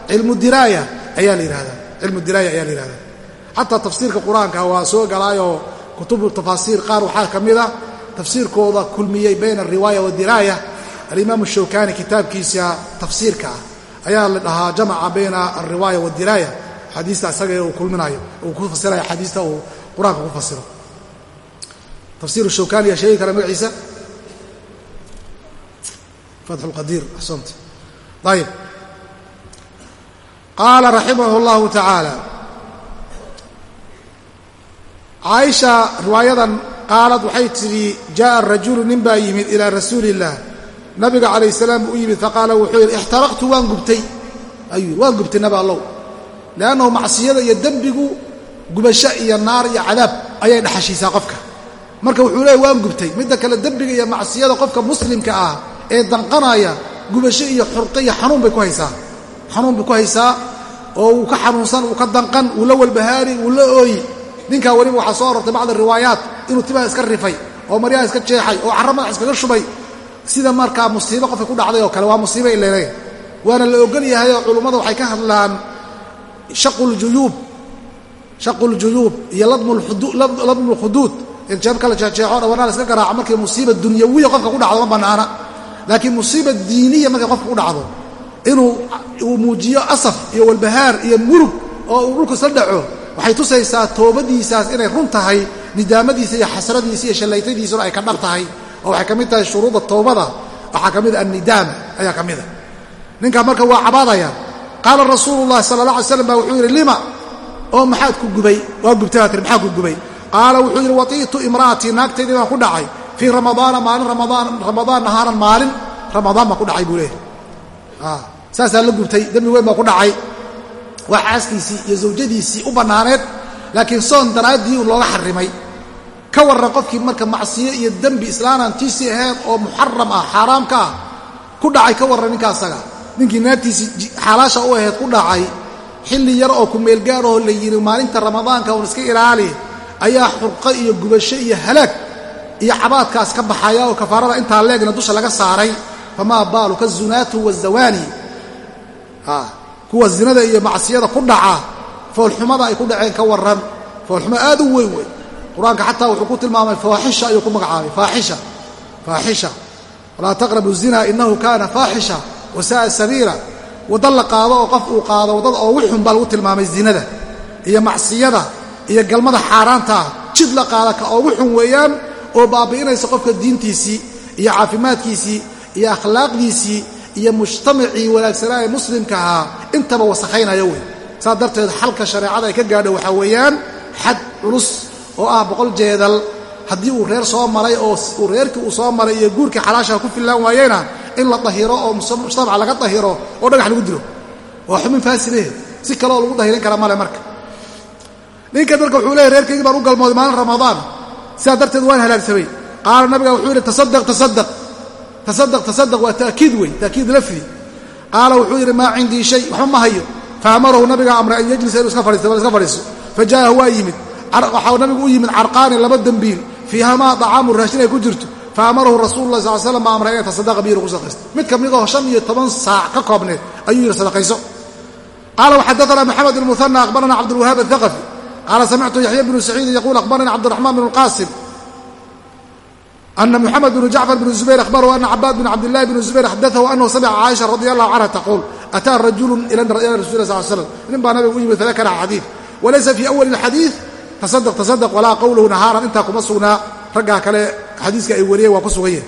cilmu diraaya ayaa la yidhahdaa cilmu diraaya ayaa la yidhahdaa xataa tafsiirka qur'aanka waa soo galaayoo kutubu tafaasiir qaar waxaa ka mida tafsiirkooda kulmiyey bayna alriwaaya waddiraaya alimaam shawkani kitaabkiisa tafsiirka ah ayaa la dhahaa jamaca bayna alriwaaya waddiraaya xadiista isaga uu kulminayo uu ku fasirayo xadiista uu qur-aanka ku fasiro tafsiir shawkani yaa sheegi kara magaciisa fatxu lqadiir axsanta ayib qaala raximah اllahu tacaala caaisha riwaayadan qaalad waxay tidhi jaءa rajulu nin baa yimid ilaa rasuuli اllah nabiga calayh salaam buu u yimid faqaala wuxuu yidhi ixtaraqtu waan gubtay ayuu waan gubtay nabi allow liannahu macsiyada iyo dembigu gubasho iyo naar iyo cadaab ayay dhaxashiisaa qofka marka wuxuu leeyay waan gubtay midda kale dembiga iyo macsiyada qofka muslimka ah ee danqanaya gubasho iyo xurqo iyo xanuun bay ku haysaa xanuun bay ku haysaa oo uu ka xanuunsan uu ka danqan uu la walbahaari uu la ooyi ninkaa weliba waxaa soo arortay bacd riwaayaat inuu timaha iska rifay oo maryaha iska jeexay oo madax iskaga shubay sida markaa musiibo qofka ku dhacday oo kale waa musiibo ilele waana la ogol yahay oo culummada waxay ka hadlaan shaquljuyuub shaquljuyuub iyo ladmu lkhuduud in jeebka la jeexjeexo dhawanaa la iska garaaco markay musiiba dunyawiya qofka ku dhacdo ma bannaana. Laakiin musiiba diiniya markay qofka ku dhacdo inuu uu muujiyo asaf iyo walbahaar iyo murug oo uu dhulku isla dhaco waxay tusaysaa toobadiisaas inay run tahay nidaamadiisa iyo xasradiisa iyo shallaytadiisuna ay ka dhab tahay. Oo waxay ka mid tahay shuruudda towbada waxaa ka mid a annidaama ayaa ka mida ninkaa marka waa cabaadaya qaala rasuulu llahi sala alla alay slam baa wuxuu yidhi lima? Oo maxaad ku gubay. Waa gubtay baa tiri maxaa ku gubay? Qaala wuxuu yidhi watiitu imra'atii naagtaydii baan ku dhacay. Fii ramadaana maalin ramadaan nahaaran maalin ramadaan baan ku dhacay buu leeyahy saasaa la gubtay dembi weyn baa ku dhacay. Waa xaaskiisii iyo zawjadiisii u bannaaneed laakiin soon daraaddii looga xarrimay. Ka warran qofkii marka macsiyo iyo dembi islaanaan tiisii ahayn oo muxaram ah xaaraam ka ah ku dhacay ka warran ninka ninkii naagtiisii xaalaasha u ahayd ku dhacay xilli yar oo kumeelgaarahoo la yidhi maalinta ramadaanka uun iska ilaali ayaa xurqo iyo gubasho iyo halaag iyo cabaadkaas ka baxaya oo kafaarada intaa leegna dusha laga saaray. Famaa baalu ka zunaatu wazawaani kuwa zinada iyo macsiyada ku dhaca foolxumada ay ku dhaceen ka warran. Foolxumo aad u weyn wey qur'aanka xataa wuxuu ku tilmaamay faaxisha ayuu ku magacaabay. Faaxisha. Faaxisha. Walaa taqrabu zina inahu kaana faaxisha wasa'a sabiila. Wadda la qaado oo qof uu qaado waddada oogu xun baa lagu tilmaamay zinada iyo macsiyada iyo galmada xaaraanta ah. Jid la qaada ka oogu xun weeyaan oo baabi'inaysa qofka diintiisii iyo caafimaadkiisii iyo akhlaaqdiisii iyo mujtamacii wanaagsanaa ee muslimka ahaa intaba wasakhaynaya wey saas darteed xalka shareecada ay ka gaadho waxaa weeyaan xad culus oo ah boqol jeedal haddii uu reer soo maray oo uu reerkii uu soo maray iyo guurkii xalaashaha ku fillaan waayena in la dahiro oo mujtamac laga dahiro oo dhagax lagu dilo waa xumin faasilehe si kaleoo lagu dahirin kara male marka. Ninkan marka wuxuu leeyahy reerkaygii baan u galmooday maalin ramadaan. Sidaa darteed waan halaagsamay qaala nabiga wuxuu yidhi tasadaq tasadaq tasadaq tasadaq waa ta'kiid wey ta'kiid lafdi. Qaala wuxuu yidhi maa cindii shay waxba ma hayo. Faamarahu nabigaa amray an yajlisa inuu iska fadhiisto iska fadhiiso fa jaa'a waa yimid. Waxaa nabigu u yimid carqaani laba dembiil fiihamaa dacaamu raashin ay ku jirto faamarahu rasuulu lah sal slam baa amray an yatasadaqa bihi ku sadaqaysto mid ka midoo shan iyo toban saac ka koobneed ayuu yidhi sadaqayso qaala waxadaana maxamed bn muhana akhbarana cabdulwahaab athaqafi qaala samictu yaxya bnu saciidin yaquul akhbarani cabdiraxmaan bn lqaasim ana muxamed bnu jacfar bn zubayr ahbarahu ana cabaad bn cabdillahi bn zubayr xadaahu anahu samica caaisha radi allahu canha taquul ataa rajulu ila rasul sal slam nin baa nabiga u yimid fadakara xadiid walaysa fii awali xadiid tasadaq tasadaq walaa qowluhu nahaaran. Intaa kuma sugnaa. Raggaa kale xadiiska ay wariyeen waa ku sugan yahe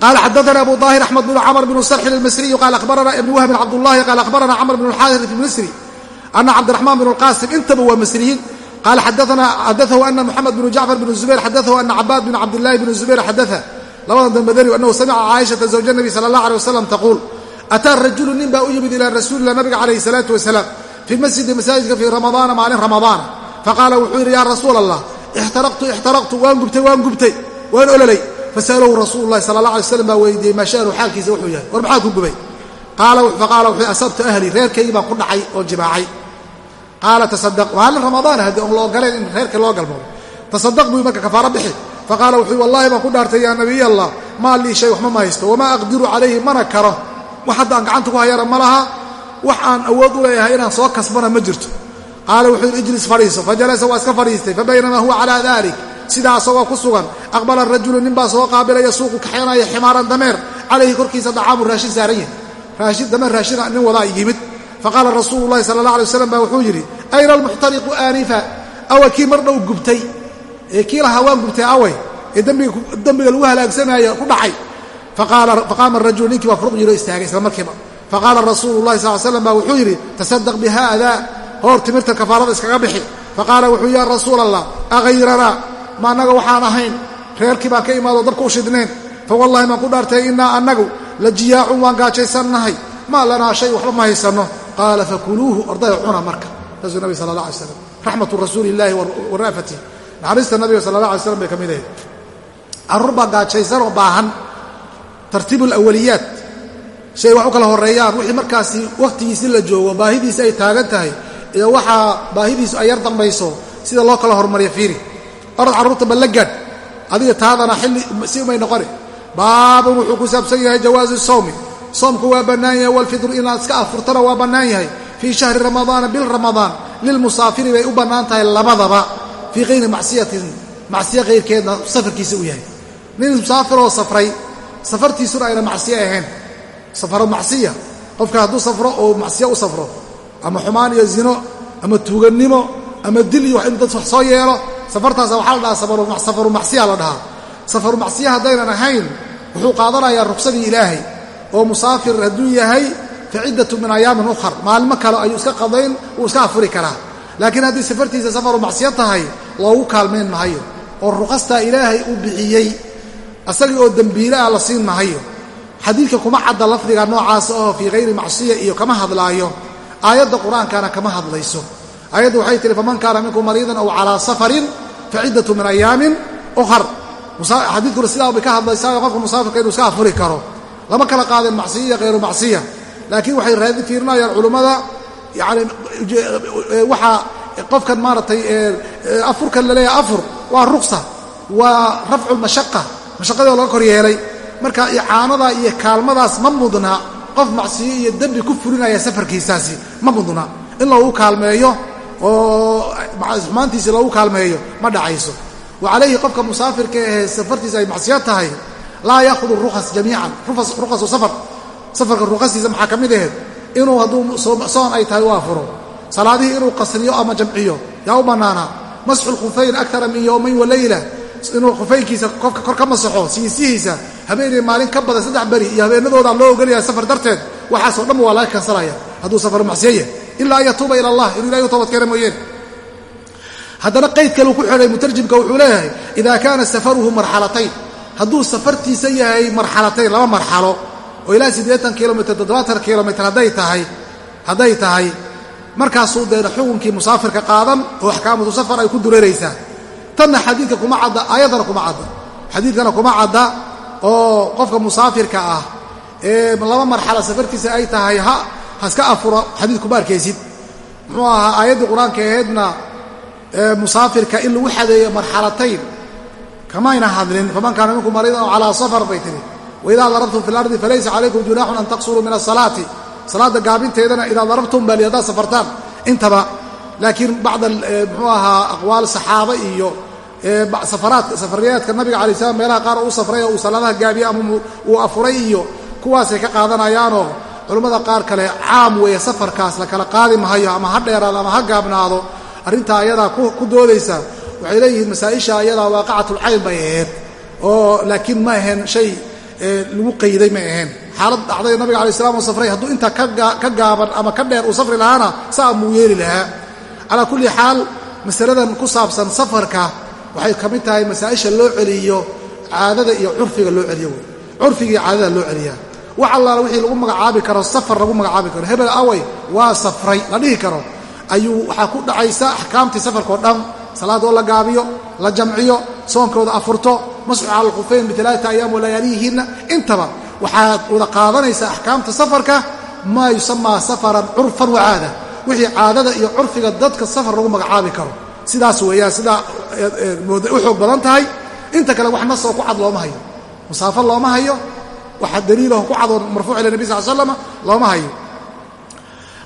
qala xadaana abu aahir axmed bn camr bn sarxin almasriyu qala ahbarana ibn wahbin cabdullahi qala ahbarana camr bn xaari misri ana cabdiraxmaan bn lqaasim intaba waa masriyiin qala xadahu ana muxamed bn jacfar bn zubayr xadahu ana cabaad bn cabdillahi bn zubayr xadaa labadan dambadani anahu samica caaishata zawja nabi sala allah aleh wasalam taquul ataa rajulu nin baa u yimid ila rasuulilah nabiga calayhi salaatu wasalaam fii masjidi masaajidka fii ramadaana maalin ramadaana faqaala wuxuu yidhi yaa rasuul allah ixtaraqtu ixtaraqtu waan gubtay waan gubtay waan ololay fasalahu rasuulu lahi sala allah alay slam baa weydiiyey maa sha'nu xaalkiisa wuxuu yahay war maxaa ku gubay faqaala wuxuu asabtu ahli reerkaygii baan ku dhacay oo jimaacay qaala tasadaq maalin ramadaana haddii oon la ogoleen in reerka loo galmoodo tasadaq buu marka kafaaro bixi faqaala wuxuu wallahi baan ku dhaartay yaa nabiy allah maa lii shay waxma ma haysto wamaa aqdiru calayhi mana karo wax hadda aan gacanta ku hayana ma laha wax aan awood u leeyahay inaan soo kasbana ma jirto qaala wuxuu yidhi ijlis fadhiiso fajalasa waa iska fadhiistay. Fabaynamaa huwa calaa dalik sidaa asagoo ku sugan. Aqbala rajulu nin baa soo qaabilaya suuqu kaxeenaya ximaaran dameer. Calayhi korkiisa dacaamu raashin saaran yahay. Dameer raashina nin wadaa yimid. Faqaala rasuulu lahi sala allah alay waslam baa wuxuu yidhi ayna almuxtariqu aanifa? Awa kii mar dhow gubtay. Ee kii lahaa waan gubtay away ee dembiga lagu halaagsamaayo ku dhacay. Faqaama rajulu ninkii baa furuq yiro istaagay isla markiiba. Faqaala rasuulu lahi sal slam baa wuxuu yidhi tasadaq bihaada hoor timirta kafaarada iskaga bixi. Faqaala wuxuu ya rasuul allah ahayranaa ma annaga waxaan ahayn? Reerkii baan ka imaado dabka u shidnayn fawallahi maan ku dhaartay innaa annagu la jiyaacun waan gaajaysannahay maa lanaa shay waxba ma haysanno. Qaala fakuluuhu ordaya cuna marka. Saasuu nabi sala allah alay slam raxmatu rasuuli illaahi wa ra'fatih naxariista nabiga sala allah alay slam bay ka mid ahayd. Carruur baa gaajaysan oo baahan tartiibu alawaliyaat shay wax u kala horreeyaan wixii markaasi wakhtigiisi la joogo baahidiisi ay taagan tahay iyo waxaa baahidiisu ay yar dambayso sida loo kala hormariya fiiri. Orod carruurta balla gaadh adiga taadana xilli si umay noqoni baabun wuxuu ku saabsan yahay jawaazi sawmi. Soomku waa bannaan yahay walfidru inaad iska afurtana waa bannaan yahay. Fii shahri ramadaana bil ramadaan lilmusaafiri bay u bannaan tahay labadaba. Fii kayri macsiyatin macsiyo kayrkeedna safarkiisa u yahay. Nin musaafiroo safray safartiisuna ayna macsiyo ahayn. Safaro macsiya. Qofka hadduu safro oo macsiyo u safro ama xumaan iyo zino ama tuugannimo ama dil iyo wax inu dad wax soo yeelo safartaasa waxaa la dhahaa safaru macsiya la dhahaa. Safaru macsiya haddaynan ahayn wuxuu qaadanayaa ruksadii ilaahay oo musaafir hadduu yahay fa ciddatu min ayaamin ukhar. Maalmo kale ayuu iska qadayn wuu iska afuri karaa. Laakiin haddii safartiisa safaru macsiyo tahay loogu kaalmayn mahayo oo ruqastaa ilaahay uu bixiyey asagii oo dembiile ah la siin mahayo xadiidka kuma cadda lafdiga noocaasa oo fii hayri macsiya iyo kama hadlaayo aayadda qur'aankana kama hadlayso. Aayadda waxay tihi faman kaana minkum mariidan aw calaa safarin fa ciddatu min ayaamin ukhar. Xadiidkuna sidaa bay ka hadlaysaa qofka musaafirka inuu iska afuri karo. Lama kala qaadeen macsiya iyo hayru macsiya. Laakiin waxay raadi fiirinayaan culummada yani waxaa qofkan maaragtay afurkan la leeyahay afur waa ruksa waa rafcu mashaqa mashaqadii oo laga kor yeelay. Marka icaanada iyo kaalmadaas ma mudna qof macsiyo iyo dembi ku fulinaya safarkiisaasi ma mudna in loogu kaalmeeyo oo xumaantiisii loogu kaalmeeyo ma dhacayso. Wa calayhi qofka musaafirka ahee safartiisa ay macsiyo tahay laa yaahudu rukhas jamiican. Rukhasu safar. Safarka rukhasiisa maxaa ka mid aheed? Inuu hadduu soon ay tahay u afuro salaadihii inuu qasriyo ama jamciyo yaa u bannaanaa masxu lkhufayn akara min yowmayn wa leyla inuu khufaynkiisa qofka kor ka masaxo siisihiisa habeenay maalin ka badan saddex beri iyo habeenadooda loo ogolyahay safar darteed waxaasoo dhan waa laga kansalaya hadduu safaru macsiyaya ilaa an yatuuba ila allah inuu ilahay u toobadkeena mooyeene haddana qayd kale uu ku xidhay mutarjimka wuxuu leeyahay idaa kaana safaruhu marxalatayn. Hadduu safartiisa yahay marxalatayn laba marxalo oo ilaa siddeetan kilomitr toddobaatan kilomitr hadday tahay markaasuu deena xukunkii musaafirka qaadan oo axkaamatu safar ay ku dureeraysaa tanna xadiidka kuma cadda aayaddana kuma cadda. Xadiidkana kuma cadda oo qofka musaafirka ah ee laba marxala safartiisa ay tahay ha haska afuro xadiid kuma arkaysid. Muxuu ahaa aayaddii qur'aanka aheedna musaafirka in lagu xadeeyo marxalatayn. Kamayna hadlin faman kaana minkum mariidan aw calaa safar bay tihi waidaa darabtum fi lardi falaysa calaykum junaaxun an taqsuruu min asalaati salaadda gaabinteedana idaa darabtum bali haddaad safartaan intaba laakiin bacda muxuu ahaa aqwaal saxaaba iyo safariyaadka nabiga alay slam meelaha qaar uu safray oo uu salaadaha gaabiye ama uu afuray iyo kuwaasay ka qaadanayaanoo culammada qaar kale caam weeye safarkaas la kala qaadi mahayo ama ha dheeraado ama ha gaabnaado arrintaa ayadaa ku doodaysa. Waxay leeyihiin masaa'isha ayadaa waaqacatulcayn bay ahayd oo laakiin ma ahayn shay lagu qayday may ahayn xaalad dhacday nabiga alay slam oo safray hadduu intaa ka gaaban ama ka dheer uu safri lahaana saa muu yeeli lahaa. Calaa kulli xaal masaladan ku saabsan safarka waxay ka mid tahay masaa'isha loo celiyo caadada iyo curfiga loo celiyo wey curfigiiyo caadada loo celiyaa. Wax allaala wixii lagu magacaabi karo safar lagu magacaabi karo. Hebel awey waa safray la dhihi karo. Ayuu waxaa ku dhacaysa axkaamtii safarkao dhan. Salaadoo la gaabiyo la jamciyo soonkooda afurto. Masxu cala bialaata ayaam walayaaliyihinna intaba waxaad wada qaadanaysaa axkaamta safarka maa yusamaa safaran curfan wa caada. Wixii caadada iyo curfiga dadka safar lagu magacaabi karo. Sidaas weeyaan sidaa u xoog badan tahay. Inta kale wax nasoo ku cad looma hayo. Musaafo looma hayo. Waxa daliilaho ku cadoo marfuuc ila nebi sal slama looma hayo.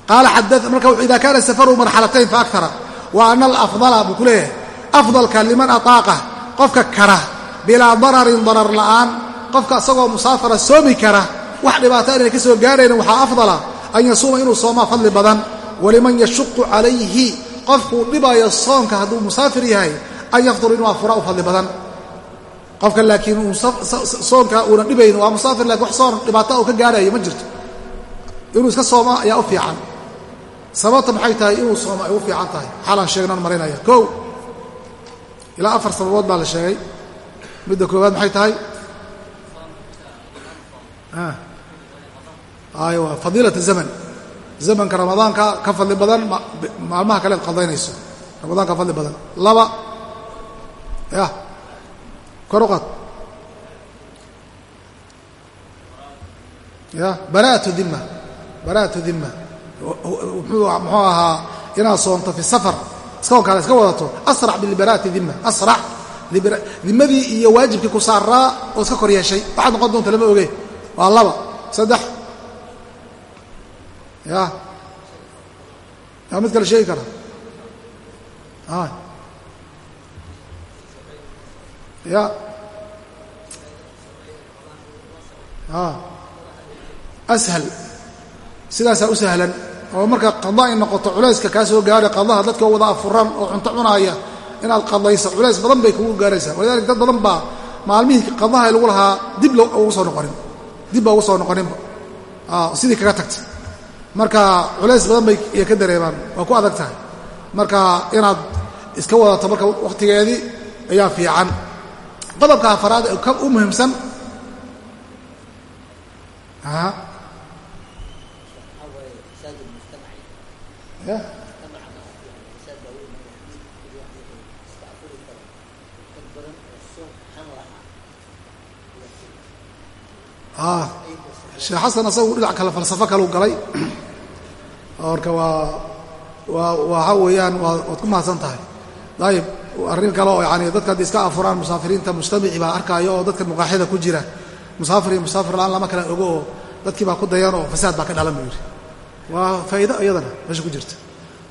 Qaala marka ida kaana safaru marxalatayn faakara wa ana alafdala buu ku leeyahay. Afdalka liman ataaqa qofka kara bilaa dararin darar la'aan qofka isagoo musaafara soomi kara wax dhibaato inay ka soo gaaraynin waxaa afdala an yasuuma inuu soomaa fadli badan. Waliman yashuqu calayhi qofkuu dhibayo soonka hadduu musaafir yahay an yafdur inuu afura u fadli badan. Qofka laakiin uu soonka uunan dhibayn waa musaafir laakiin wax soon dhibaato uu ka gaarayo ma jirto. Inuu iska soomo ayaa u fiican. Sababta maxay tahay inuu soomo ay u fiican tahay? Xaalaan sheegnan marinaya kow ilaa afar sababood baa la sheegay. Midda koowaad maxay tahay? Aywa fadiilat zaman. Zamanka ramadaanka ka fadli badan maalmaha kaleed qadaynayso. Ramadaanka ka fadli badan. Laba ya. Kor u qaad. Ya. Bara'atu dimma. Bara'atu dimma. Muxuu ahaa inaad soomto fi safar. Iskaonkaale iska wadato. Asrac bilbara'ati dimma. Asrac dimmadii iyo waajibkii ku saaraa oo iska kor yeeshay. Waxaad noqon doonta lama oge waa laba. Saddex. Ya. Yaa mid kale sheegi kara ya ashal sidaasaa u sahlan. Oo marka qada ay noqoto culayska kaa soo gaara qadaha dadka wada afuran oo cunto cunaaya inaad qadayso culays badan bay kugu gaaraysaa. Walidalik dad badan baa maalmihii qadaha lagu lahaa dib ugu soo noqonin. Dib ba ugu soo noqoninba sidii kaga tagtay. Marka culays badan bay iyo ka dareemaan. Waa ku adag tahay. Marka inaad iska wadato marka wakhtigeedii ayaa fiican qodobka ka u muhiimsan. Ya. Sheekh xasan asagu dhinac kale falsafo kaleu galay. Marka waa waa waxa weeyaan waad ku mahadsan tahay. Dayib arrin kale oo yani dadka haddii iska afuraan musaafiriinta mujtamici baa arkaayo oo dadka muqaaxida ku jira. Musaafir iyo musaafir la'aan lama kala ogo oo dadkii baa ku dayan oo fasaad baa ka dhalan buu yidhi. Waa faa'iido iyadana meesha ku jirta.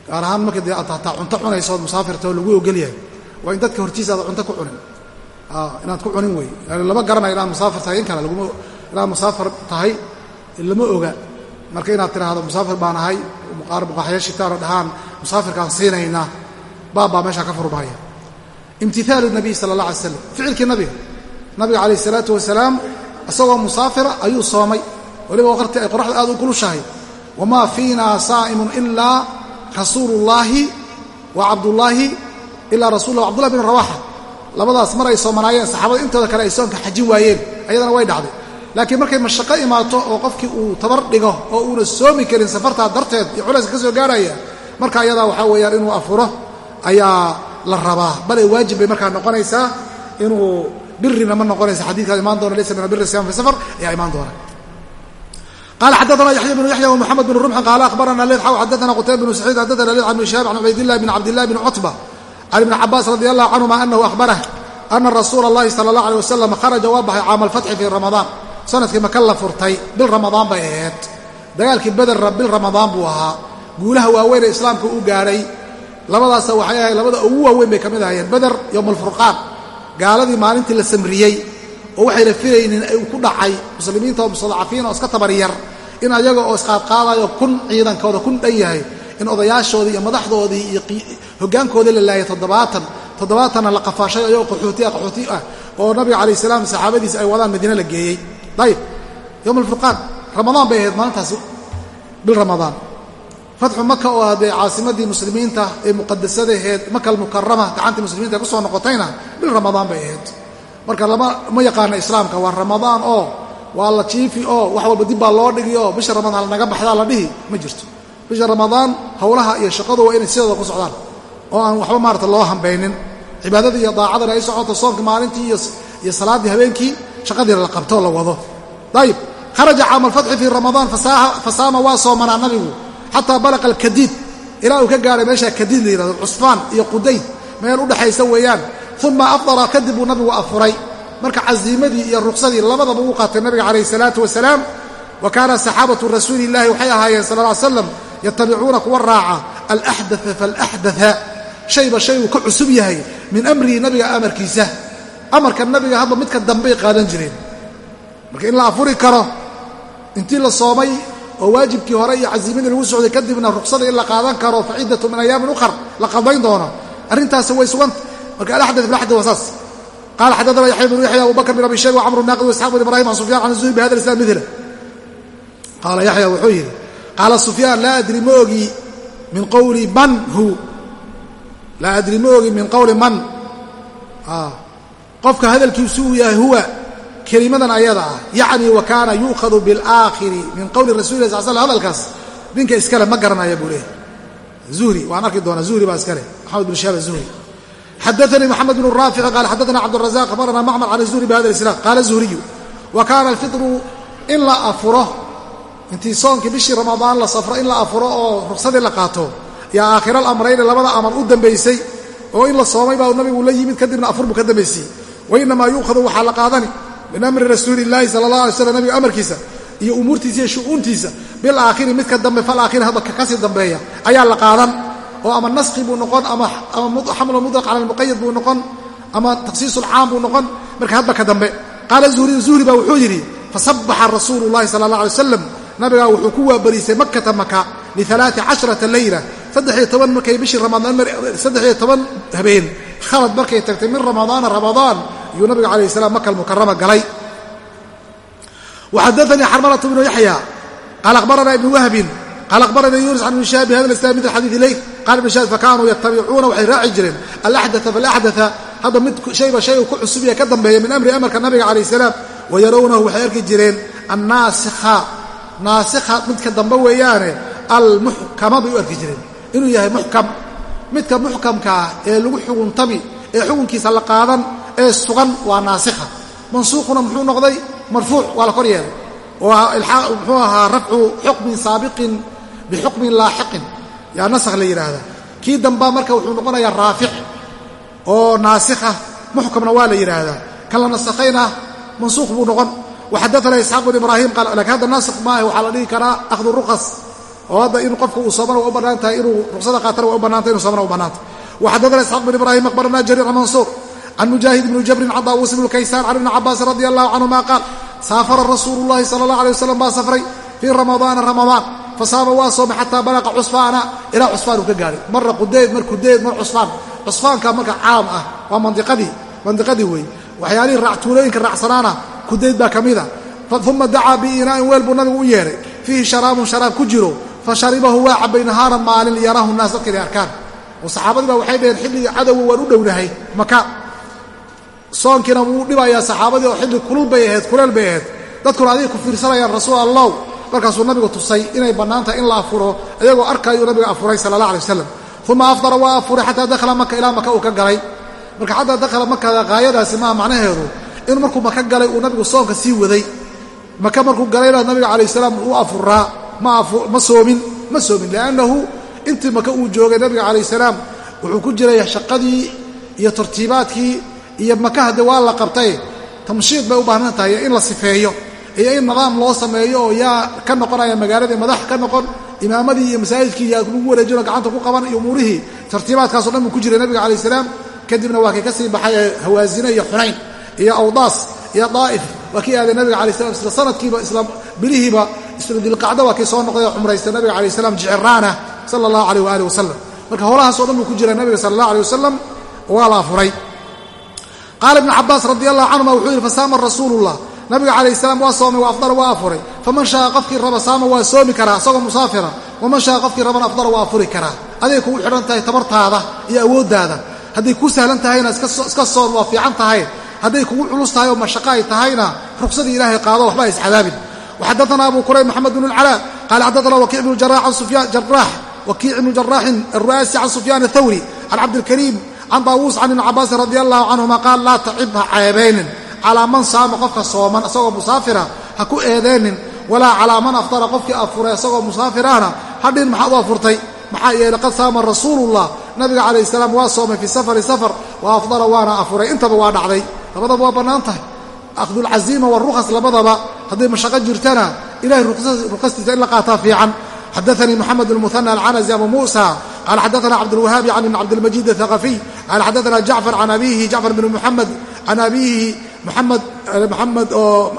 Gaar ahaan marka dee aad hataa cunto cunayso ood musaafirta oo lagu ogol yahay waa in dadka hortiisa aad cunto ku cunin. Inaad ku cunin wey. Yani lama garanayo inaad musaafir tahay in kale laguma inaad musaafir tahay lama oga. Marka inaad tidhaahdo musaafir baan ahay qaar muqaaxyashitaano dhahaan musaafirkaan siinaynaa. Baab baa meeshaa ka furmahaya imtihaalu nabiy sala allah alay slam ficilkii nabiga. Nabiga calayh isalaatu wasalaam isagoo musaafira ayuu soomay. Weliba waqti ay qoraxda aad u kulushahay wamaa fiina saa'imun ilaa rasuulullaahi wa cabdullaahi ilaa rasuullah abdullah bin rawaxa. Labadaas mar ay soomanaayeen saxaabada intooda kale ay soonka xajin waayeen ayadana way dhacday. Laakiin markay mashaqo imaato oo qofkii uu tabar dhigo oo uuna soomi karin safartaa darteed iyo culayska ka soo gaarhaya marka ayadaa waxaa weeyaan inuu afuro ayaa la rabaa bale waajib bay markaa noqonaysaa inuu birina ma noqonaysa xadiikaas imaan doona laysa min albiri siyam fi safar ayaa imaan doona qala xadana yaxya bnu yaxya wmuxamed bn rumxin qaala akhbarana led xaw xadana qutayb bnu saciid xadana led an bn shihaab an cubaydillahi bn cabdillahi bn cutba can ibni cabaas radi allahu canhuma anahu ahbarah ana rasuula اllahi sala اllah alيh wasalam kharaja waa baxay caama alfatxi fii ramadaan sanadkii maka la furtay bil ramadaan bay ahayd dagaalkii bederra bil ramadaan buu ahaa guulaha waaweyn ee islaamka u gaadhay labadaasa waxay ahayd labada ugu waaweyn bay ka mid ahayeen beder yowm alfurqaan gaaladii maalintii la samriyey oo waxayna filaynin ay ku dhacay muslimiinta oo mustadacafiin oo iska tabaryar in ayaga oo isqaadqaadayo kun ciidankooda kun dhan yahay in odayaashoodii iyo madaxdoodii iyo hoggaankoodii la laayay toddobaatan toddobaatanna la qafaashay ayagoo qaxooti ah qaxooti ah oo nabiga calayh salaam saxaabadiisa ay wadaan madiine la geeyey. Dayib yowm alfurqaan ramadaan bay ahayd maalintaasi bil ramadaan fatxu maka oo haddee caasimadii muslimiinta ee muqadasadaheed maka almukarama gacantii muslimiinta ee ku soo noqotayna bil ramadaan bay ahayd. Marka lama ma yaqaana islaamka waa ramadaan oo waa la jiifi oo wax walba dib baa loo dhigi oo bisha ramadaan lanaga baxdaa la dhihi ma jirto. Bisha ramadaan howlaha iyo shaqadu waa inay sidooda ku socdaan oo aan waxba maarata loo hambaynin. Cibaadada iyo daacadana ay socoto soonka maalintii iyo salaaddii habeenkii shaqadiina la qabtoo la wado. Dayib kharaja caama alfatxi fii ramadaan waa soomanaa nabigu xataa balaqa alkadiid. Ilaa uu ka gaaray meeshaa kadiid la yihahdo cusfaan iyo qudayd. Meel u dhexaysa weeyaan. Uma afdara kadib buu nabigu afuray. Marka casiimadii iyo ruqsadii labadaba uu qaatay nabiga calayhi salaatu wasalaam. Wa kaana saxaabatu rasuuli illahi waxay ahaayeen sal ly slam yatabicuuna kuwa raaca alaxdaa faalaxdaa shayba shay uu ka cusub yahay min amrihi nabiga amarkiisa. Amarka nabiga hadba midka dambey qaadan jireen. Marka in la afuri karo intii la soomay oo waajibkii hore iyo casiimadii lagu socday kadibna ruqsada in la qaadan karo fa ciddatu min ayaamin ukhar la qadayn doono. Arrintaasi way suganta marka alaxda filaxda waa saas. Qala xadana yaxya bnu yaxya abu bakr bn abi shayba wcamru naaqid waisxaq bn ibrahim can sufyan can zuhri bihada islam mila qaala yaxya wuxuu yidhi qaala sufyaan laa adri ma ogi min qowli man hu? Laa adri ma ogi min qowli man? Qofka hadalkiisu uu yahay huwa kelimadan ayada ah. Yacni wa kaana yuukhadu bilaakhiri min qowli rasuli lah sal slam hadalkaas. Ninka iskale ma garanaya buu leeyahy zuhri waan arki doonaa zuhri baa iskale. Maxamed bn shaab zuhri. Xadaanii moxamed bn raafic qaal xadana cabdurazaq abarana macmar can zuhri bihada isnaad qaala zuhriyu wa kaana alfitru in la afuro intii soonkii bishii ramadaan la safro in la afuro oo ruqsadii la qaato yaa aakhira alamrayni labada amar u dambaysay oo in la soomay baa nabigu la yimid kadibna afur buu ka dambaysay. Wainamaa yuukhadu waxaa la qaadani min amri rasuuli illaahi sala allah alay slam nabiga amarkiisa iyo umuurtiisa iyo shu'uuntiisa bilaakhiri midka dambe falaakhiri hadba ka sii dambeeya ayaa la qaadan. Oo ama naskhi buu noqon ama xamlu mudlaq cala almuqayad buu noqon ama takhsiisulcaam buu noqon marka hadba ka dambe. Qaala zuhriyu zuhri baa wuxuu yidhi fasabaxa rasuulu llahi sala allah alay wasalam nabigaa wuxuu ku waabariisay makata maka lialaai casharata leyla saddexiyo toban markay bishii ramadaan saddexiyo toban habeen. Khalad markay tagtay min ramadaana ramadaan ayuu nabiga calayh salam maka almukarama galay. waxadaanii xarmalatu bnu yaxya qaala akhbarana ibnu wahbin qaala akhbaranii yunis can ibn shihab bi hada islam mil xadiidi leyl qala ibn shihab fakanuu yatabicuuna waxay raaci jireen alaxdaa faalaxdaa hadda mid shayba shay uu ku cusub yahay ka dambeeya min amri amarka nabiga calayh salaam wayarawnahu waxay arki jireen annaasikha naasikha midka dambe weeyaane almuxkama bay u arki jireen inuu yahay midka muxkamkaa ee lagu xuguntami ee xukunkiisa la qaadan ee sugan waa naasikha mansuuquna muxuu noqday marfuuc waa la kor yeelay muxuu ahaa rafcu xukmin saabiqin bixukmin laaxiqin. Yaa nasakh la yidhaahdaa kii dambaa marka wuxuu noqonayaa raafic oo naasikha muxkamna waa la yidhaahdaa kan la nasakhayna mansuuq buu noqon. Waxadaana isxaaq bn ibraahim qaal lakiin hadda naasik maaha waxaa la dhihi karaa akhdu ruqas. Oo hadda in qofka uu soomana waa u bannaan tahay inuu ruqsada qaatana waa u bannaantay inu soomana mansuur can mujaahid bni jabrin can daawuus bni kaysaan can ibni cabaasin radi allahu canhuma qaal saafara rasuulu llahi sala allah alay wasalam baa safray fii ramadaana ramadaan fasaama waa soomay xataa balaqa cusfaana ilaa cusfaan uu ka gaahay marra qudeed mar kudeed mar cusfaan cusfaanka marka caam ah waa mandiqadii mandiqadii weeye waxyaalihii raactuulooyinka raacsanaana kudayd baa ka mida uma dacaa biinaa'in weel buu nabigu u yeedhay fiihi sharaabun sharaab ku jiro fa sharibahu waa cabay nahaaran maalin yaraahu naas dadka inay soonkiina wuu dhibayaa saxaabadii oo xilli kulul bay ahayd kuleel bay ahayd. Dadkuna adiga ku fiirsanayaan rasuul allow markaasuu nabigu tusay inay bannaan in la afuro ayagoo arkayuu nabiga afuray sala allah alay wasalam uma afdara waa afuray xataa dakhala maka ilaa maka uu ka galay. Marka xataa dakhala makada qaayadaasi maa macnaheedu inuu markuu maka galay uu nabigu soonka sii waday. Maka markuu galayna nabiga calayh salaam uu afuraa ma soomin ma soomin liannahu intii maka uu joogay nabiga calayh salaam wuxuu ku jiray shaqadii iyo tartiibaadkii iyo maka hadde waa la qabtay tamshiid bay u baahan tahay in la sifeeyo iyo in nidaam loo sameeyo oo yaa ka noqonaya magaaladii madax ka noqon imaamadii iyo masaajidkii lagu wareejino gacanta ku qaban iyo umuurihii tartiibaadkaaso dhan buu ku jiray nabiga calayh salaam. Kadibna waa kay ka sii baxay hawaasine iyo xunayn iyo awdaas iyo daa'if waa kii aaday nabiga alay slam isla sanadkiiba isla bilihiiba isla dilqacdo waa kii soo noqday oo cumraysta nabiga alay slam jiciraana sala allahu aleyh waaalih wasalam marka howlahaasoo dhan buu ku jira nabiga sala allah aleh wasalam waa la afuray qaala ibnu cabaas radi allahu canhuma wuxuu yidhi fasaama rasuulullah. Nabiga calayh salaam waa soomay wa afdara waa afuray. Faman shaaa qofkii raba saama waa soomi karaa isagoo musaafira. Waman shaaa qofkii rabana afdara waa afuri karaa. Aday kugu xidhan tahay tabartaada iyo awooddaada. Hadday kuu sahlan tahayna iska soon waa fiican tahay. Hadday kugu culus tahay oo mashaqo ay tahayna ruksadii ilaahay qaado waxba iscadaabin waxadaana abu kurayb maxamed bn اlcalaa qaala xadaana wakiic bnu jaraax wakiic ibnu jaraaxin aru'aasi can sufyaan athawri can cabdilkariim can daawuus can ibni cabaasin radi allahu canhuma qaal laa tacib ha ceebaynin calaa man saama qofka sooman isagoo musaafira ha ku eedeenin walaa calaa man aftara qofkii afuray isagoo musaafirahna hadhin maxaad u afurtay maxaa yeelay qad saama rasuulullah nabiga calayh salaam waa soomay fii safari safar wa afdara waana afuray intaba waa dhacday labadaba waa bannaan tahay akhdulcaziima warukhas labadaba hadday mashaqo jirtana ilahay rukhastiisa in la qaataa fiican xadaanii moxamed almuhana alcanazi abu muusa qaala xadaana cabdulwahaabi can ibn cabdilmajiid athaqafiy qaala xadaana jacfar can abiihi jacfar bn muxamed can abiihi muxamed muxamed oo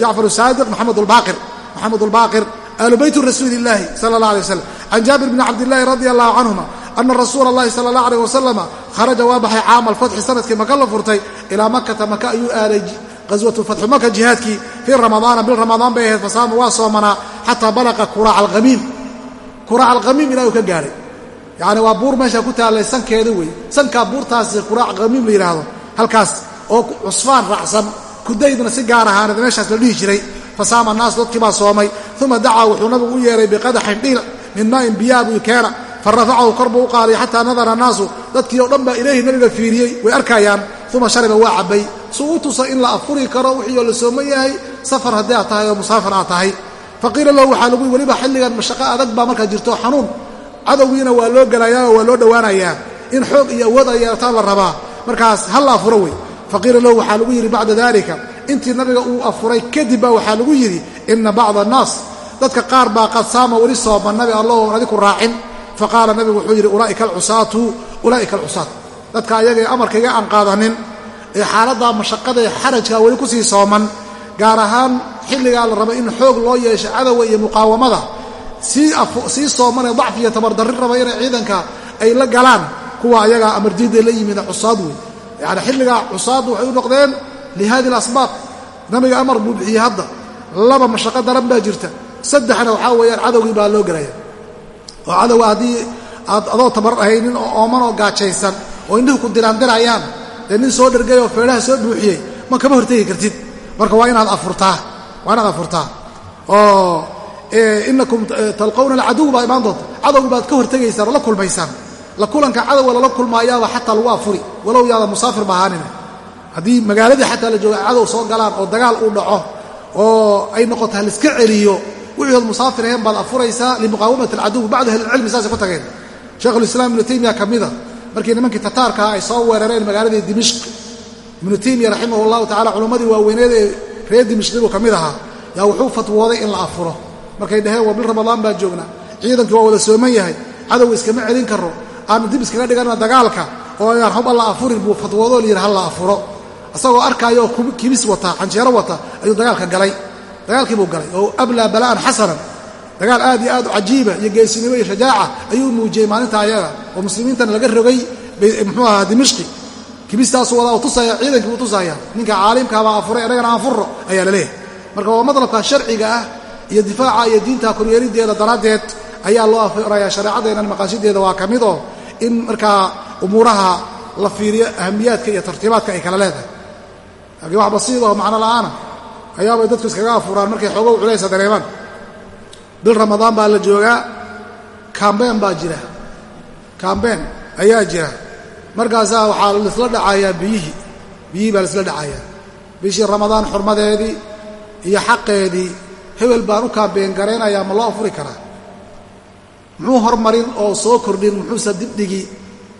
jacfar saadiq moxamed albaqir moxamed albaqir ahlu beyt rasuuli illaahi sala allah alay wasalam can jaabir bni cabdillahi radi allahu canhuma ana rasuula allahi sala allah aleyh wasalama kharaja waa baxay caama alfatxi sannadkii maka la furtay ilaa makata maka ayuu aaday qaswatu fatxu maka jihaadkii fii ramadaana bil ramadaan bay ahayd fasaama waa kuraac alkhamiim ilaa uu ka gaadhay yacni waa buur meesha ku taallay sankeeda wey sankaa buurtaasi kuraac khamiim la yidhaahdo halkaas oo cusfaan raacsan kudaydna si gaar ahaaneed meeshaas la dhihi jiray fasaama annaas dadkii baa soomay uma dacaa wuxuu nabigu u yeehay biqadaxin dhiil min maa'in biyaa buu keena farafacahu kor buu u qaaday xataa nadara annaasu dadkii oo dhan baa ilayhi nabiga fiiriyey way arkayaan uma shariba waa cabbay. Suu u tusa in la afuri karo wixii oo la sooman yahay safar haddii aad tahay oo musaafir aad tahay faqiila lahu waxaa lagu weliba xilligan mashaqo adag baa markaa jirto xanuun. Cadowgiina waa loo gelayaa waa loo dhowaanayaa. In xoog iyo awood ay yeelataan la rabaa. Markaas hal la afuro wey. Faqiila lahu waxaa lagu yidhi bacda dalika intii nabiga uu afuray kadib baa waxaa lagu yidhi ina bacda annaas dadka qaar baa qad saama weli sooman nabi allahoon adiku raacin. Faqaala nabigu wuxuu yidhi ulaaika alcusaatu ulaa'ika alcusaat dadka ayagae amarkayga aan qaadanin ee xaaladdaa mashaqadae xarajkaa weli ku sii sooman gaar ahaan xilligaa la raba in xoog loo yeesho cadowa iyo muqaawamada. Sii soomanee dacfi iyo tabardarrin raba inay ciidanka ay la galaan kuwa ayagaa amardiidday la yimid cusaad wey yacni xilligaa cusaaddu waxay u noqdeen lihadi alasbaab nabiga amar buu bixiyey hadda laba mashaqo daran baa jirta. Saddexna waxaa weeyaan cadowgii baa loo gelaya oo cadowga haddii aad adoo tabar ahaynin oo ooman oo gaajaysan oo indhihu ku diraandirayaan dee nin soo dhergay oo feedhaha soo buuxiyey ma kama hortegi kartid marka waa inaad afurtaa waa inaad afurtaa. Oo inakum talqawna alcaduw baa imaan doonta. Cadowgi baad ka hortegaysaan oo la kulmaysaan. La kulanka cadowga lala kulmaayaaba xataa lagu afuri. Walow yaada musaafir ahaanina haddii magaaladii xataa la jooga cadow soo galaan oo dagaal uu dhaco oo ay noqoto haliska celiyo wixii ood musaafir ahayn baad afuraysaa limuqaawamati alcaduw bacdu ahlilcilmi saasay ku tageen. Sheikhulislaam ibnu taymiya ka mida markii nimankii tataarkaa ay soo weerareen magaaladii dimishq ibnu taymiya raximah allahu tacala culammadii waaweyneed ee reer dimishqi buu ka mid ahaa. Yaa wuxuu fatwooday in la afuro. Markay dhaheen waa bil ramadaan baa joognaa. Ciidankii waa wada sooman yahay. Cadowga iskama celin karo aanu dib iskaga dhigana dagaalka. Oo ayaan hub alla afurin buu fatwoodoo layidhi hal la afuro. Isagoo arkaayo kibis wata canjeero wata ayuu dagaalka galay. Dagaalkii buu galay. Oo ablaa bala'an xasanan. Dagaal aad iyo aad cajiiba iyo geesinimo iyo shajaaca ayuu muujiyey maalinta ayaga. Oo muslimiintana laga rogay muxuu ahaa dimishqi kibistaasuu wadaa tusaya ciidankii buu tusaya ninka caalimkaabaa afuray annagana aan furro ayaa la leeyahay. Marka waa madlabka sharciga ah iyo difaaca iyo diinta koryeelideeda daraaddeed ayaa loo afurayaa shareecadeennan maqaasideeda waa ka mid oo in markaa umuuraha la fiiriyo ahamiyaadka iyo tartiibaadka ay kala leedahay. Laakiin wax basiida oo macno la'aana ayaabay dadku iskaga afuraan markay xoogow culaysa dareemaan. Bil ramadaan baa la joogaa kambeen baa jira. Kambeen ayaa jira markaasaa waxaa laisla dhacayaa biyihii. Biyihii baa laisla dhacayaa. Bishii ramadaan xurmadeedii iyo xaqeedii hebel baan u kaambeen garaynayaa ma loo afuri karaa. Muxuu hormarin oo soo kordhin muxuuse dibdhigi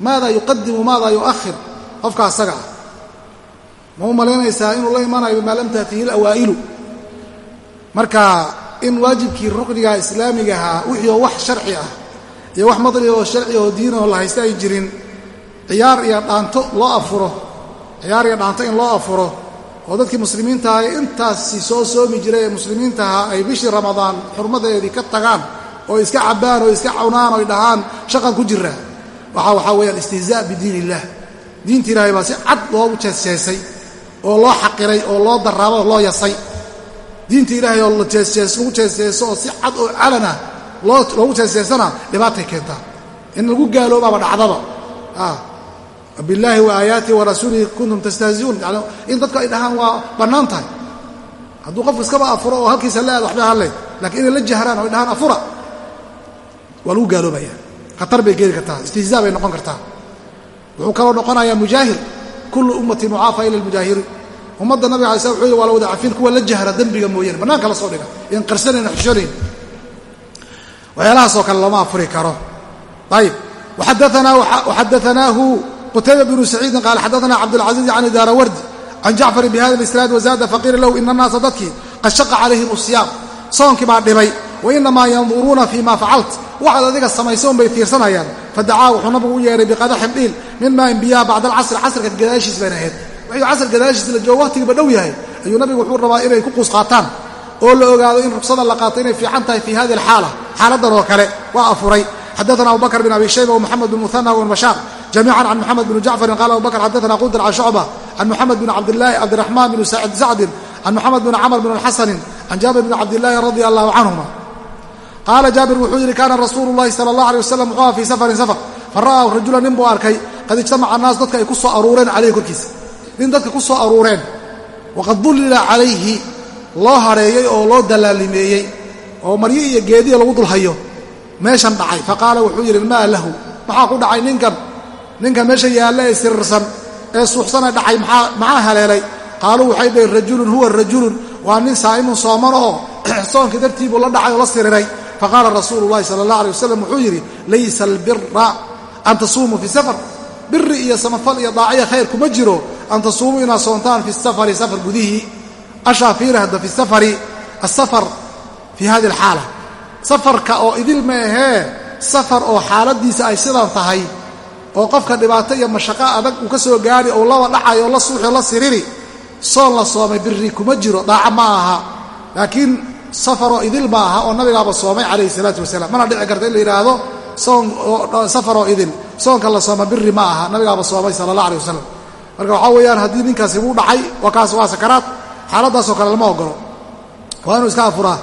maadaa yuqadimu maadaa yu'ahir qofka asaga ah. Ma u malaynaysaa inuu la imanayo maa lam taatihi lawaa'ilu marka in waajibkii rukniga islaamigahaa wixii oo wax sharci ah iyo wax madli oo sharci oo diinoo la haysta ay jirin ciyaar iyo dhaanto loo afuro ciyaar iyo dhaanto in loo afuro oo dadkii muslimiintaha ee intaasi soo soomi jiray ee muslimiintaha ay bishii ramadaan xurmadeedii ka tagaan oo iska cabbaan oo iska cawnaan oo ay dhahaan shaqan ku jira. Waxaa waxaa weeyaan istihzaa bidiin illah diinta ilaahay baa si cad loogu jeesjeesay oo loo xaqiray oo loo daraabo oo loo yasay. Diinta ilaahay oo lagu jeesjeeso oo si cad oo calana loogu jeesjeesana dhibaatay keentaa in lagu gaaloobaaba dhacdaba billaahi wa aayaatihi wa rasuulihi kuntum tastahziuun yani in dadku ay dhahaan waa bannaan tahay. Hadduu qofku iskaba afuro oo halkiisa la waxba halle lakiin inay la jahraan oo dhahaan afura waa gaaloobaya khatar bay keeni kartaa istihzaa bay noqon kartaa. Wuxuu kaloo noqonayaa mujaahir kullu ummatin mucaafa ila almujaahiriin ummadda nabiga alay wuxuu yidhi waa la wada cafiin kuwa la jahra dembiga mooyaane bannaanka la soo dhiga in qarsanayn xishanayn waxyaalahaasoo kale looma afuri karo. Ayib waxadaanaahu qutayba bnu saciidin qaala xadaana cabdulcaziiz can daarawardi can jacfari bihada isnaad wazaada faqiila lahu ina annaasa dadkii qad shaqa calayhim usiyaam soonkii baa dhibay wainamaa yanduruuna fii ma facalt waxaad adiga samaysa un bay fiirsanayaan. Fadacaa wuxuu nabigu u yeedhay biqadaxin dhiil min maain biyaha bacda alcasri casrka gadaashiis bayna ahayd. Wixii casr gadaashiis la joogo waqtigiiba dhow yahay ayuu nabigu wuxuu rabaa inay ku quus qaataan oo la ogaado in rugsada la qaato inay fiican tahay fii hadi alxaala xaaladan oo kale. Waa afuray. Xadaana abubakr bin abi shayba bin muhana wbn bashaar jamiican can moxamed bn jacfarin qala abubakr xadaana qudr can shucba can moxamed bin cabdilahi cabdiraxmaan bn sacdin can moxamed bin camr bin xasanin can jaabir bn cabdilaahi radia allahu canhuma qaala jaabir wuxuu yidhi kaana rasuulu llahi sala allah alay wasalam wuxuu aha fii safarin safar fa ra'ahu rajulan nin buu arkay qad ijtamaca annaas dadka ay ku soo aruureen caleyhi korkiisa nin dadka ku soo aruureen waqad dullila calayhi loo hareeyey oo loo dallaalimeeyey oo maryo iyo geediya lagu dulhayo meeshan dhacay fa qaala wuxuu yidhi maa lahu maxaa ku dhacay ninkan ninkan meesha yaalla ee sirirsan ee suuxsana dhacay maxaa haleelay? Qaaluu waxay dhaheen rajulun huwa rajulun. Waa nin saa'imun sooman oo soonkii dartiibuu la dhacay oo la siriray. Faqaala rasuulu llahi sala allah alay wasalam wuxuu yidhi laysa albira an tasuumuu fi safar. Biri iyo samafal iyo daaciya khayr kuma jiro an tasuumuu inaad soontaan fi safari safar gudihii ashaa fiirahda fi safari asafar fi hadi alxaala. Safarka oo idil ma ahee safar oo xaaladiisa ay sidan tahay oo qofka dhibaato iyo mashaqo adag uu ka soo gaari ou laba dhacayo oo la suuxi o la siriri soon la soomay biri kuma jiro daaca ma aha. Laakiin safaroo idil ma aha oo nabigaaba soomay calayhi salaatu wasalaam. Mana dhici karta in la yidhaahdo safaroo idil. Soonka la sooma biri ma aha nabigaaba soomay sala allah alay wasalam marka waxaa weeyaan haddii ninkaasi wuu dhacay waa kaas waa sakaraad xaaladaasoo kale lama ogolo waa inuu iska afuraa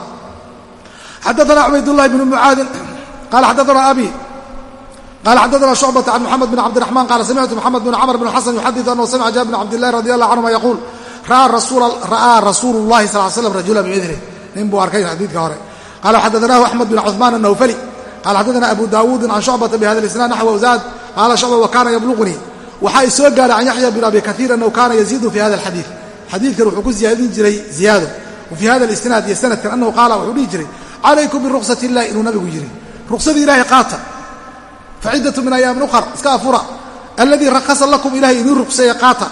xadaana cubaydullahi bnu mucaadin qaala xadaana abi qal xadana shucbata can muxamed bin cabdiraxmaan qaala samictu moxamed bin camr bin xasan yuxadid anhu samica jabir bin cabdilahi radi allah canhuma yaquul ra'aa rasuulu llahi sal l slam rajulan bidni nin buu arkay xadiidka hore qaala xadanahu axmed bin cuثmaan annawfali qaala xadana abu daawuudin can shucbata bi hada isnad naxw awsaad qaala shucba wa kaana yabluqnii waxaa isoo gaaray can yaxya bin abi kaiir annahu kaana yaziidu fi hada alxadiid xadiidkan wuxuu ku ziyaadin jiray ziyaado wafii hada alisnaad iyo sanadkan annahu qaala wuxuu dhihi jiray calaykum biruqsat illahi inuu nabigu yidhi ruqsadii ilaahay qaata faciddatu min ayaamin ukhar iska afura alladii rakasa lakum ilahay inuu rugseeye qaata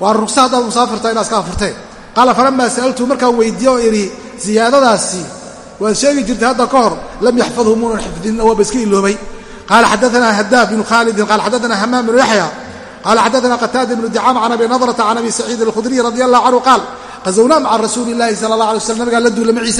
waa rugsa haddaad musaafirta inaad iska afurteen qaala falamaa sa'altuu markaan weydiiye oo idhi ziyaadadaasi waad sheegi jirtay hadda ka hor lam yaxfadhu muunan xifdinin waaba iska iloobay qaala xadaana hadaab bnu khaalidin qala xadaana hamaam bnu yaxya qala xadaana qataada bnu dicama can abi nadrata can abi saciid alkhudriy radi allah canhu qaal qazownaa maca rasuuli illahi sala allah alay waslam nabigaa la casharata lix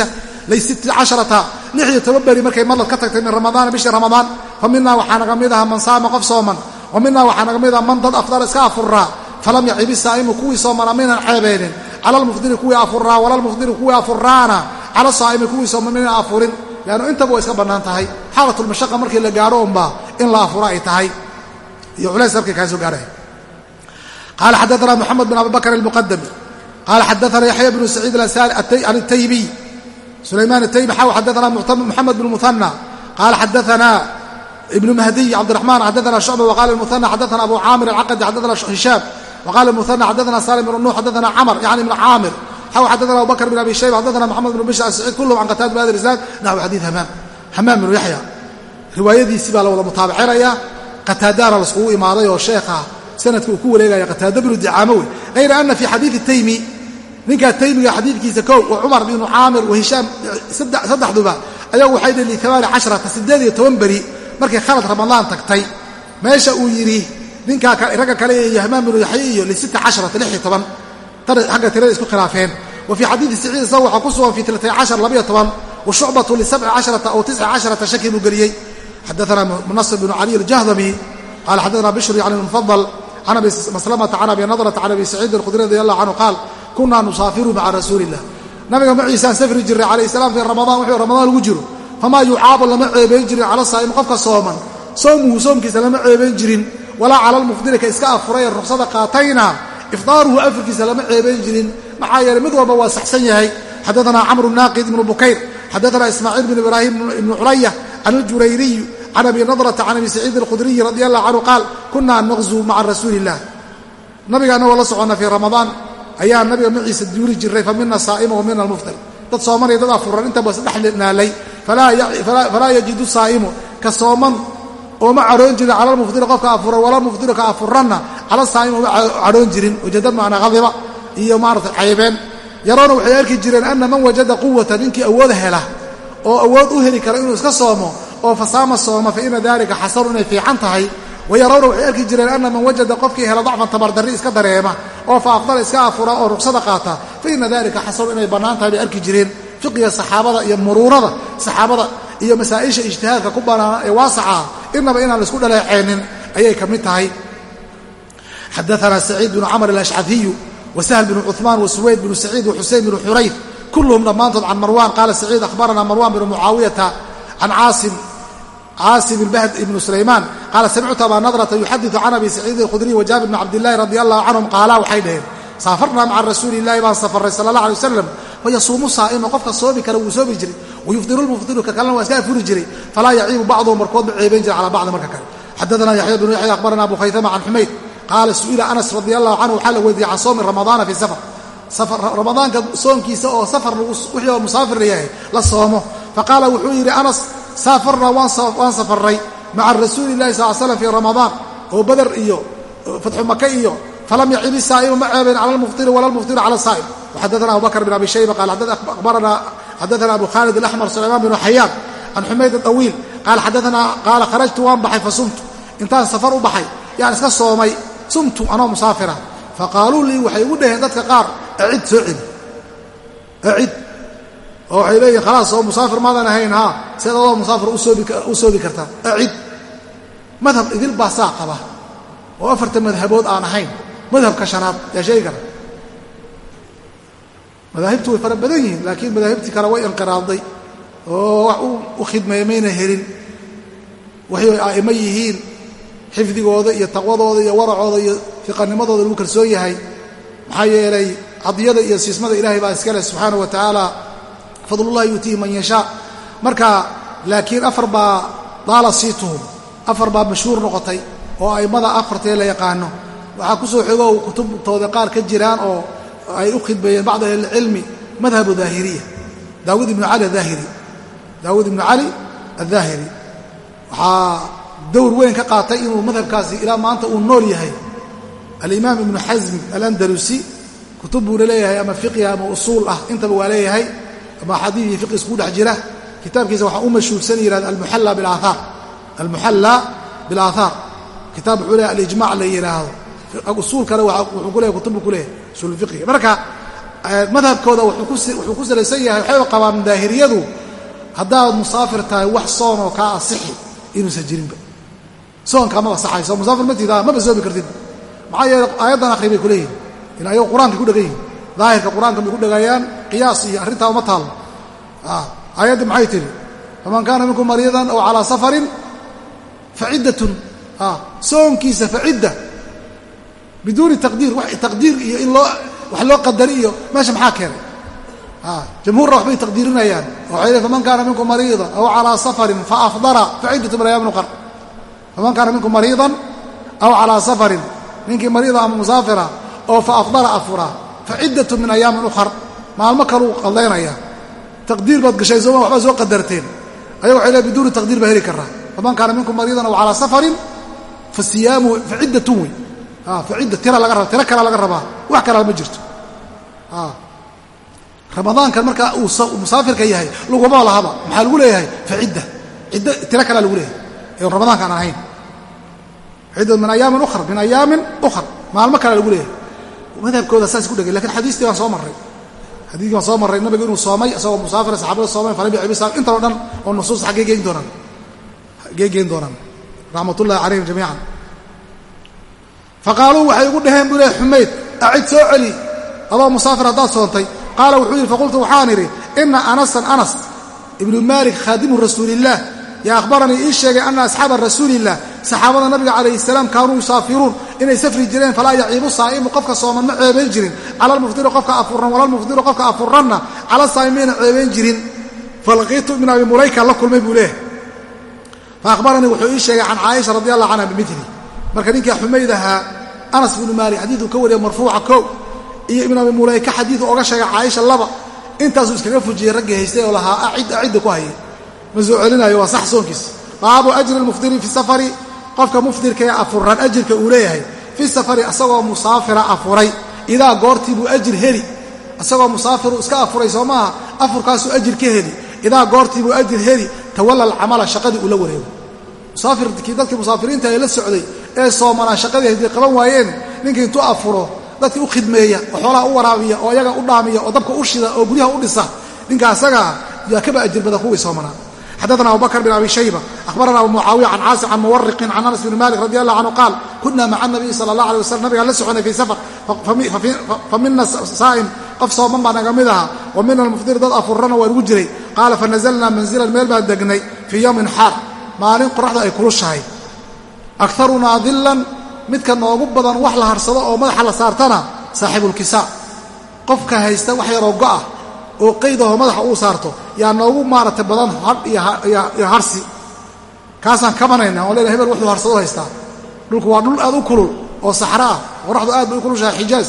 iyo toban beri markay madlad ka tagtay min ramadaana bishii ramadaan fa minaa waxaa naga mid aha man saama qof sooman wa minaa waxaa naga mid aha man dad afdal iska afuraa falam yacib isaa'imu kuwii soomana maynan ceebeenin cala almufdiri kuwii afuraa wala almufdiri kuwii afuraana cala saa'imi kuwii sooma maynan afurin leannu intaba way iska bannaan tahay xaalatulmashaqa markii la gaadho unbaa in la afuro ay tahay iyo culays halkay kaa soo gaaraya qaala xadaana moxamed bin abi bakr almuqadami qaala xadaana yaxya bnu saciid alansaari can ataybiy sulaymaan ataybi xaw xadaana moxamed bn muhanna qaala xadaana ibnu mahdiy cabdiraxmaan xaddaana shucba waqala muhana xaddaana abu caamir alcaqadi xaddaana hishaam waqala muhana xaddaana salim ibnu nuux xaddaana camr yani ibnu caamir xaw xaddaana abu bakr bin abi shayba xaddaana maxamed bn bishr saciid kulluhum can qataada bin hada isnaad naxwu xadiid hamaam hamaam binu yaxya riwaayadiisii baa la wada mutaabacinayaa qataadaana laiskugu imaaday oo sheekha sanadka uu ku wareegaya qataada binu dicaamo wey hayra ana fii xadiidi taymi ninkaa taymiga xadiidkiisa kow wa cumar binu caamir wa hishaam saddexduba ayagu waxay dhi liamaani casharata siddeed iyo toban beri markay khalad ramadaan tagtay. Meesha uu yidhi ninkaa ragga kale iyo yahmaan binu yaxya iyo lisita casharata lix iyo toban xagga tirada isku khilaafeen. Wa fii xadiidi saciid isaga waxaa ku sugan fii tilatay cashar labayo toban wa shucbatu lisabci casharata aw tisca casharata shaki buu geliyey. Xadaana munasir bnu caliy aljahdami qaala xadaana bishr yani mufadal can abi maslamata can abi nadrata can abi saciid alkhudri radi allah canhu qaal kunaa nusaafiru maca rasuuli illah nabiga maciisaan safri jirray calayh salaam fii ramadaan wuxuu ramadaan ugu jiro. Famaa yucaabu lama ceebayn jirin cala saa'imi qofka sooman. Soomuhu soomkiisa lama ceebayn jirin. Walaa cala almufdiri ka iska afuray ee ruksada qaatayna ifdaaruhu afurkiisa lama ceebayn jirin. Maxaa yeeley mid walba waa saxsan yahay. Xadaana camru naaqid ibnu bukayr xadaana ismaaciil bn ibraahim ibnu culaya can aljurayriy can abi nadrata can abi saciid alkhudriyi radi allah canhu qaal kunaa naqzuu maca rasuuli illah nabiga annagoo la soconna fii ramadaan ayaa nabiga maciisa duuli jiray fa mina saa'ima wa mina almuftir dad soomanaya dad afuran intaba isdhex naalay falaa yajidu saa'imu. Ka sooman ooma cadhoon jirin cala almuftiri qofka afuran wala muftiru ka afuranna cala saa'im ooma cadhoon jirin. Wajadad macnaa hadiba iyo maarata caybeen. Yaroona waxay arki jireen ana man wajada quwata ninkii awood hela oo awood u heli kara inuu iska soomo oo fasaama sooma fa ina dalika xasanu inay fiican tahay wayarawna waxay arki jireen ana man wajada qofkii hela dacfan tabardarri iska dareema oo fa aqdala iska afura oo ruksada qaata fa ina dalika xasanu inay bannaan tahay bay arki jireen fiqiga saxaabada iyo muruurada saxaabada iyo masaa'isha ijtihaadka ku banaana ee waasaca inaba inaan la isku dhaleeceenin ayay ka mid tahay xadaana saciid bnu camr alashcafiyu wasahl bnu cuثmaan wasuwayd bnu saciid waxuseyn bnu xurayr kulluhum dhammaantood can marwan qaala saciid ahbarana marwan bnu mucaawiyata can caasim caasim ibnu sulaymaan qaala samictu abaa nadrata yuxadiu can abi saciid alkhudriy wa jaabir bni cabdillahi radi allahu canhum qaala waxay dhaheen saafarnaa maca rasuuli illahi baan safarray sala allah alay wasalam wayasuumu saa'ima qofka soomi kara wuu soomi jiray wayufdiru lmufdiru ka kalena waa iska afuri jiray falaa yaciibu bacduhum markoodba ceebayn jiray calaa bacdi marka kale. Xadaana yaxya bnu yaxya akhbarana abu khaytama can xumayd qaala su'ila anas radi allahu canhu waxaa la weydiiyey can soomi ramadaana fii safar. Ramadaanka soonkiisa oo safar wixii oo musaafir layahay la soomo. Faqaala wuxuu yidhi anas saafarnaa waan safarray maca rasuuli illahi sal slam fii ramadaan oo bader iyo fatxu maka iyo falam yacib isaa'imu ma ceebayn cala almuftiri wala almuftiru cala saa'im. Waxaddaana abu bakr bin abi shayba qaal xadaana abu khaalid alaxmar sulaymaan binu xayaan can xumayd adawiil qaal xadaana qaala kharajtu waan baxay fa sumtu. Intaan safar u baxay yaan iska soomay sumtu anoo musaafira faqaaluu lii waxay igu dhaheen dadka qaar acid soo celi. Acid oo waxay leeyihiin khalaas oo musaafir maadan ahayn haa seed adoo musaafir u soobi kartaa acid madhab idil baa saa qaba oo afarta madhabood aan ahayn. Madhabka shanaad yaa sheegi kara madaahibtu way fara badan yihiin laakiin madaahibtii kale way inqiraaday oo wax u khidmeeya mayna helin. Waxay a'imo yihiin xifdigooda iyo taqwadooda iyo waracooda iyo fiqanimadooda lagu kalsoon yahay. Maxaa yeelay cadiyada iyo siismada ilaahay baa iska leh subxaana wa tacaala fadlullahi yuutiihi man yashaa marka laakiin afar baa daala siituhum afar baa mashhuur noqotay oo a'immada afartee la yaqaano. Waxaa ku soo xogow kutubtooda qaar ka jiraan oo ay u khidmeeyeen bacd ahlilcilmi madhabu daahiriya. Daawud ibnu cali ahaahiri daawuud ibnu cali addaahiri waxaa dowr weyn ka qaatay inuu madhabkaasi ilaa maanta uu nool yahay. Alimaam ibnu xasm alandalusi kutub buuna leeyahay ama fiqhi ama usuul ah intaba waa leeyahay ama xadiid iyo fiqhi iskugu dhex jira kitaabkiisa waxaa u mashhuursan yihahda almuxalla bilaaaar almuxalla bilaathaar kitaab wuxuu leeyahay alijmac la yidhaahdo usuul kale wuxuu ku leeyahy kutubbu ku leeyahay usuul fiqhiga marka madhabkooda wuxuu ku salaysan yahay waxay qabaan daahiriyadu haddaad musaafir tahay wax soonoo kaa asixi inuusan jirinba soonkaa maba saxayso musaafir matida maba soomi kartid. Maxaa yeele aayaddan akhri bay ku leeyihiin in ayago qur'aanka ku dhegan yihiin daahirka qur'aanka bay ku dhegayaan qiyaas iyo arrintaa uma taallo aayadda maxay tihi faman kaana minkum mariidan aw calaa safarin faciddatun soonkiisa facidda biduuni taqdiir taqdiir iyo in loo wax loo qadari iyo meesha maxaa keenay? Jamhuurna waxbay taqdiirinayaan. Waxay faman kaana minkum mariidan aw calaa safarin faafdara faciddatu min ayaam nuqar faman kaana minkum mariidan aw calaa safarin. Ninkii mariida ama musaafira oo fa afdara afura. Fa ciddatu min ayaamin ukhar maalmo kaluu qadaynaya taqdiir baad gashay sooma waxbaa soo qadarteen. Ayaga waxay le biduuni taqdiir baa heli karaa faman kaana minkum mariidan aw calaa safarin fa siyaamu fa ciddatun wey fa cidda tira laga raba tiro kalaa laga rabaa. Wax kalaa ma jirto. Ramadaankan markaa uu musaafirka yahay laguma lahaba maxaa lagu leeyahay? Fa cidda. Tiro kalaa lagu leeyahay. Ee ramadaankaan aan ahayn. Cidda min ayaamin ukhar min ayaamin ukhar maalmo kalaa lagu leeyahay. Madhabkooda saas ku dhegay laakiin xadiistii baan soo marray xadiiskii baan soo marray nabigu inuu soomay isagoo musaafira saxaabada soomay falabi cibisaam intao dhan oo nusuus xaggee geyn doonaan xaggee geyn doonaan raxmatullahi calayhim jamiican. Faqaaluu waxay ugu dhaheen buu leey xumayd acid soo celi. Adoo musaafir haddaad soontay qaala wuxuu yidhi faqultu waxaan idhi ina anasan anas ibnu maalik khaadimu rasuulillaah yaa akhbaranii ii sheegay ana asxaaba rasuuliillah saxaabada nabiga calayhi salaam kaanuu yusaafiruun inay safri jireen falaa yaciibu saa'imu qofka sooman ma ceebayn jirin. Cala almufdiri qofka afuran walalmufdiru qofka afuranna cala saa'imiina ceebayn jirin. Falaqiitu ibn abi mulayka la kulmay buu leehay fa wuxuu ii sheegay can caaisha radi allah canha bimili marka ninkai xumayd ahaa anas bnu maalik xadiiduu ka wariya marfuuca kow. Iyo ibn abi mulayka xadiidu oga sheegay caaisha laba. Intaasuu iskaga fujiyey raggii haystay oo lahaa acid acidda ku hayay. Ma soo celinayo waa sax soonkiis. Baabu ajri lmufdiri fi safari qofka mufdirka ee afuran ajirka uu leeyahay fi safari asagoo musaafira afuray. Idaa goortii buu ajir heli. Isagoo musaafiru iska afuray soo maaha afurkaasuu ajir ka heli. Idaa goortii buu ajir heli tawalla alcamala shaqadii uu la wareego musaafirkii dadkii musaafiriinta ee la socday ee soomanaa shaqadii hadday qaban waayeen ninkii intuu afuro dadkii u khidmeeya oo xoolaha u waraabiya oo ayaga u dhaamiya oo dabka u shida oo guryaha u dhisa ninka asagaa yaa kaba ajir badan kuwii soomanaa xadana abu bakr bn abi shayba ahbarana abu mucaawiya can caasim can muwariqin can anas bni malik radi allah canhu qaal kuna maca nabiyi sala allah alay wasalam nabigaan la soconay fii safar fa mina saa'im qof sooman baa naga mid ahaa wa mina almufdir dad afurana waa nugu jiray qaala fanazalnaa manzilan meel baan degnay fii yowmin xaar maalin qoraxda ay kulushahay akarunaa dilan midka noogu badan wax la harsado oo madaxa la saartana saaxiibulkisaa qofka haysta wax yaroo go'ah oo qaydaho madaxa uu saarto yaa noogu maaragtay badan hadh iyo harsi. Kaasaan kabanayna oo leena hebel wuxuu harsado haystaa. Dhulku waa dhul aad u kulul oo saxro ah qoraxdu aad bay u kulushahay xijaaz.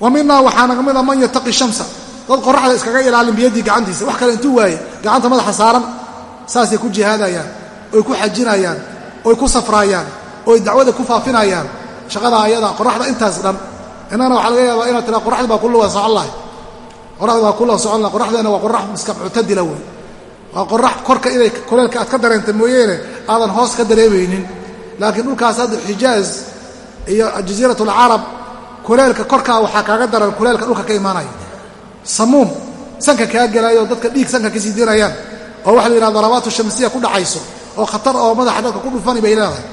Wa minaa waxaa naga mida man yataqi shamsa. Dad qoraxda iskaga ilaalin biyadii gacantiisa. Wax kale intuu waaye gacanta madaxa saaran. Saasay ku jihaadayaan oy ku xajinayaan oy ku safraayaan oy dacwada ku faafinayaan. Shaqada ayada qoraxda intaas dhan. Innana waxaa laga yaabaa inaad tiraa qoraxda baa kulluwa socon lahay qoraxda waa kulluwa socon lahay qoraxdeena waa qorax iska muctadila wey waa qorax korka inay kuleelka aad ka dareenta mooyeene aadan hoos ka dareemaynin. Laakiin dhulkaas hadda xijaaz iyo jaziirat alcarab kuleelka korkaa waxaa kaaga daran kuleelka dhulka ka imaanaya. Samuum sanka kaa gelaayo dadka dhiig sanka ka sii dinayaan oo waxa la yidhahda darabaatu shamsiya ku dhacayso oo khatar oo madaxa dadka ku dhufani bay leedahay.